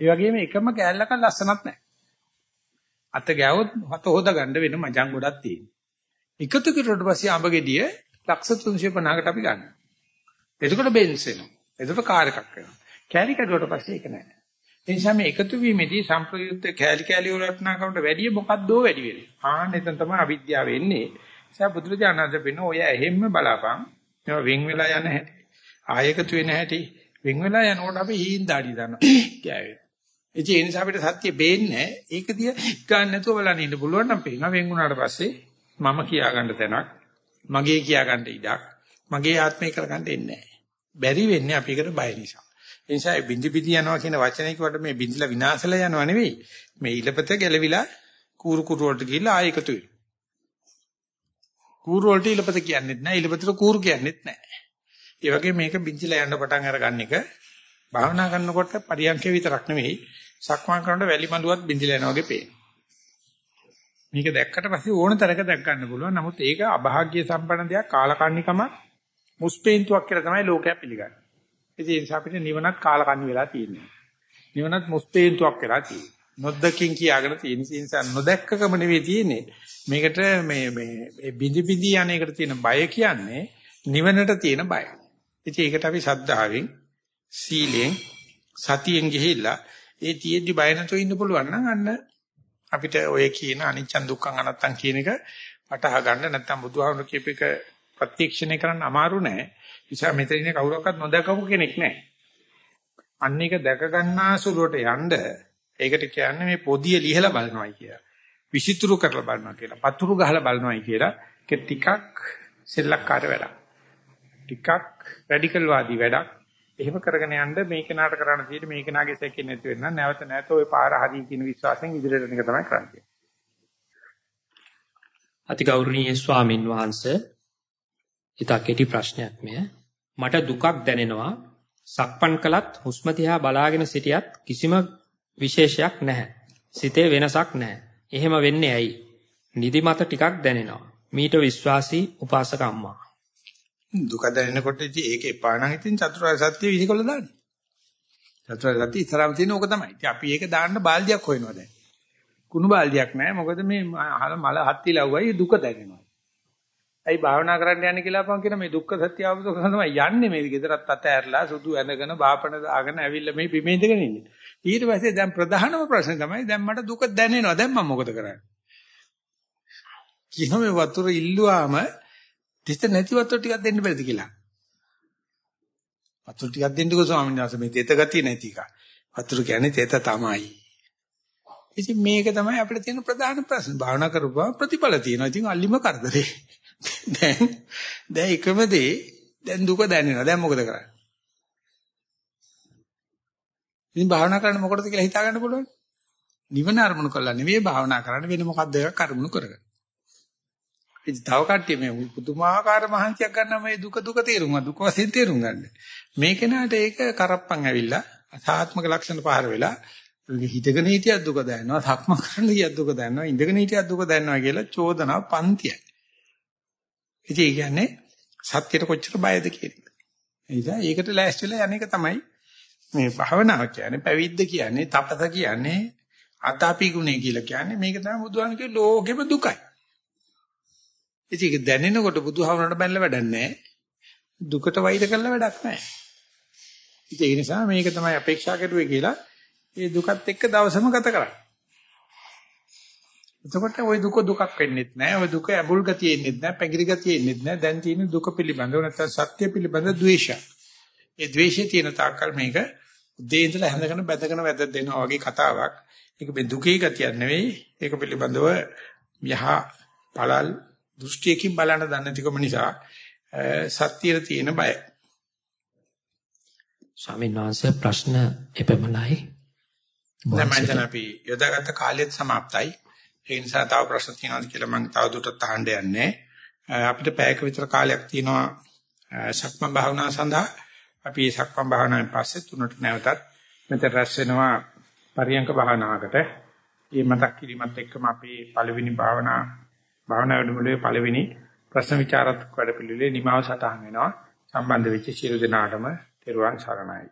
[SPEAKER 1] ඒ වගේම එකම කෑල්ලක ලස්සනක් නැහැ. අත ගෑවොත් හත හොද ගන්න වෙන මජන් ගොඩක් තියෙනවා. එකතු කිරුවට පස්සේ අඹ ගෙඩිය ලක්ෂ 350කට අපි ගන්නවා. එතකොට බෙන්ස් වෙනවා. එතකොට කාර් එකක් වෙනවා. කෑලි කැඩුවට පස්සේ ඒක නැහැ. ඒ නිසා මේ එකතු වීමේදී සම්ප්‍රයුක්ත කෑලි කෑලි වල වටනාකමට වැඩිය මොකක්දෝ වැඩි වෙනවා. ආන්න එතන තමයි අවිද්‍යාව එන්නේ. ඒ නිසා බුදුරජාණන් වහන්සේ ඔය එහෙම්ම බලාපන්. ඒවා වෙන් වෙලා යන හැටි. ආයකතු වෙන හැටි. වෙන් වෙලා යනකොට අපි හීන් දාඩි දානවා. කෑවේ. ඒ නිසා අපිට සත්‍ය බේන්නේ ඒක දිහා ගන්න නැතුව බලන්න ඉන්න පුළුවන් නම් පේනවා වෙන් වුණාට පස්සේ මම කියා ගන්න තැනක් මගේ කියා ගන්න ඉඩක් මගේ ආත්මය කරගන්න එන්නේ නැහැ. බැරි වෙන්නේ අපි එකට බය නිසා. ඒ නිසා බින්දි බිදි යනවා කියන වචනේ කිව්වට මේ බින්දිලා විනාශලා යනවා නෙවෙයි. මේ ඉලපත ගැලවිලා කූරු කූරු වලට ගිහිල්ලා ආයෙ එකතු වෙනවා. කූරු වලට ඉලපත කියන්නේත් නැහැ. ඉලපතට කූරු කියන්නේත් නැහැ. ඒ වගේ මේක බින්දිලා යන්න පටන් අරගන්න එක භාවනා කරනකොට පරියන්කේ විතරක් නෙවෙයි සක්මන් කරනකොට වැලි මඳුවත් බින්දිලා යනවා වගේ පේනවා. මේක දැක්කට පස්සේ ඕන තරක දැක් ගන්න පුළුවන්. නමුත් ඒක අභාග්‍ය සම්පන්න දෙයක් කාලකන්නිකම මුස්පේන්තුවක් කියලා තමයි ලෝකයා පිළිගන්නේ. ඒ නිසා අපිට නිවනත් කාලකන්ණි වෙලා තියෙනවා. නිවනත් මුස්පේන්තුවක් වෙලා තියෙනවා. නොදකින් කියාගෙන තියෙන නිසා නොදැක්කකම නෙවෙයි තියෙන්නේ. මේකට මේ මේ බිඳි බිඳි යන එකට තියෙන බය කියන්නේ නිවනට තියෙන බය. ඉතින් ඒකට අපි සද්ධාවෙන් සීලෙන් සතියෙන් ගිහිල්ලා ඒ තියෙද්දි බය නැතුව ඉන්න පුළුවන් නම් අන්න අපිට ඔය කියන අනිච්චන් දුක්ඛං අනත්තං කියන එක වටහා ගන්න නැත්නම් බුදුහාමුදුරු කියප එක ප්‍රත්‍යක්ෂණය කරන්න අමාරු නෑ. නිසා මෙතන ඉන්නේ කවුරක්වත් නොදකපු කෙනෙක් නෑ. අන්න එක දැක ගන්නා සුළුවට යන්න ඒකට කියන්නේ මේ පොදිය ලිහලා බලනවායි කියලා. විසිතුරු කරලා බලනවා කියලා. පතුරු ගහලා බලනවායි කියලා. ඒක ටිකක් සෙල්ලක්කාර වැඩක්. ටිකක් රැඩිකල් වාදී වැඩක්. එහෙම කරගෙන යන්න මේ කෙනාට කරන්න තියෙන්නේ මේ කෙනාගේ සැකේ නැති වෙන්න නැවත නැවත ওই පාර හරි කියන විශ්වාසයෙන් ඉදිරියට යන එක තමයි කරන්නේ.
[SPEAKER 2] අතිගෞරවනීය ස්වාමින් වහන්සේ ඊට කෙටි ප්‍රශ්නයක් මෙය. මට දුකක් දැනෙනවා. සක්පන් කළත් හුස්ම දිහා බලාගෙන සිටියත් කිසිම විශේෂයක් නැහැ. සිතේ වෙනසක් නැහැ. එහෙම වෙන්නේ ඇයි? නිදිමත ටිකක් දැනෙනවා. මීට විශ්වාසී උපාසක අම්මා.
[SPEAKER 1] දුක දැනෙනකොට ඉතින් ඒක එපා නම් ඉතින් චතුරාර්ය සත්‍ය විහිකොල්ල දාන්නේ. චතුරාර්ය සත්‍ය ඉතරම් තියෙන ඕක තමයි. ඉතින් අපි ඒක දාන්න බාල්දියක් හොයනවා දැන්. කුණු බාල්දියක් නැහැ. මොකද මේ මල හත්ති ලව්වයි දුක දැනෙනවා. ඇයි භාවනා කරන්න යන්නේ කියලා අපන් කියන මේ දුක්ඛ සත්‍ය අවබෝධ කරගන්න තමයි යන්නේ මේ ගෙදරත් අත ඇරලා සුදු ඇඳගෙන බාපණ දාගෙන ඇවිල්ලා මේ බිමේ ඉඳගෙන ඉන්නේ. ඊට පස්සේ දැන් ප්‍රධානම ප්‍රශ්නේ තමයි දැන් මට දුක දැනෙනවා. දැන් මම මොකද කරන්නේ? කියන මේ වතුර ඉල්ලුවාම තිත නැති වතුර ටිකක් දෙන්න බැරිද කියලා. වතුර ටිකක් දෙන්නකෝ ස්වාමීන් වහන්සේ මේ තෙත ගතිය නැති එක. වතුර කියන්නේ තෙත තමයි. ඉතින් මේක තමයි අපිට තියෙන ප්‍රධාන ප්‍රශ්න. භාවනා කරපුවා ප්‍රතිඵල තියෙනවා. ඉතින් අල්ලිම කරදරේ. දැන් දැන් එකම දේ දැන් දුක දැනෙනවා. දැන් මොකද කරන්නේ? ඉතින් භාවනා කරන්න මොකටද කියලා හිතා ගන්න පුළුවන්. නිවන අරමුණු කරලා නෙවෙයි භාවනා කරන්න වෙන මොකක්ද එකක් අරමුණු කරගන්න. ඉතින් තව කට්ටිය මේ පුදුමාකාර මහන්සියක් ගන්න මේ දුක දුක තේරුම් ගන්න දුක වශයෙන් තේරුම් ගන්න. මේ කෙනාට ඒක කරප්පන් ඇවිල්ලා අසාත්මක ලක්ෂණ පහර වෙලා හිතගෙන හිටියත් දුක දැනෙනවා, සක්ම කරන්න ගියත් දුක දැනෙනවා, ඉඳගෙන හිටියත් දුක දැනෙනවා කියලා චෝදනාව පන්තියයි. ඉතින් ඒ කියන්නේ සත්‍යයට කොච්චර බයද කියන එක. එනිසා ඒකට ලෑස්තිලා යන එක තමයි මේ භාවනාව කියන්නේ, පැවිද්ද කියන්නේ, තපස කියන්නේ, අතාපි ගුණය කියලා කියන්නේ මේක තමයි බුදුහාම කියේ ලෝකෙම දුකයි. ඉතින් ඒක දැනෙනකොට බුදුහාමරණ බැලලා වැඩක් නැහැ. දුකට වෛර කරලා වැඩක් නැහැ. ඉතින් ඒ නිසා මේක තමයි අපේක්ෂා කරුවේ කියලා ඒ දුකත් එක්ක දවසම ගත කරන්නේ. එතකොට ওই දුක දුකක් වෙන්නෙත් නැහැ. ওই දුක ඇඹුල් ගතිය එන්නෙත් නැහැ. පැගිරි ගතිය එන්නෙත් නැහැ. දැන් තියෙන දුක පිළිබඳව නැත්නම් සත්‍ය පිළිබඳ ද්වේෂය. ඒ ද්වේෂය තියෙන තාක්කල් මේක උදේ ඉඳලා හැඳගෙන බැඳගෙන වැද දෙනවා වගේ කතාවක්. ඒක මේ දුකේ ගතියක් නෙවෙයි. ඒක පිළිබඳව යහ පළල් දෘෂ්ටියකින් බලන්න දන්නේ නැතිකම නිසා සත්‍යයට තියෙන බය.
[SPEAKER 2] ස්වාමීන් වහන්සේ ප්‍රශ්න එපමණයි.
[SPEAKER 1] දැන් අපි යොදාගත්ත කාලයත් સમાප්තයි. ඒ නිසා තව ප්‍රශ්න තියෙනවද කියලා මම තව දුරටත් අහන්න යන්නේ. අපිට පැයක විතර කාලයක් තියෙනවා සක්මන් භාවනාව සඳහා. අපි සක්මන් භාවනාවෙන් පස්සේ තුනට නැවතත් මෙතන රැස් වෙනවා පරියංක භාවනාවකට. මේ මතක් කිරීමත් එක්කම අපි පළවෙනි භාවනා භාවනා වැඩමුළුවේ පළවෙනි ප්‍රශ්න විචාරත් වැඩපිළිවෙලේ නිමාව සටහන් වෙනවා. සම්බන්ධ වෙච්ච සියලු දෙනාටම තෙරුවන් සරණයි.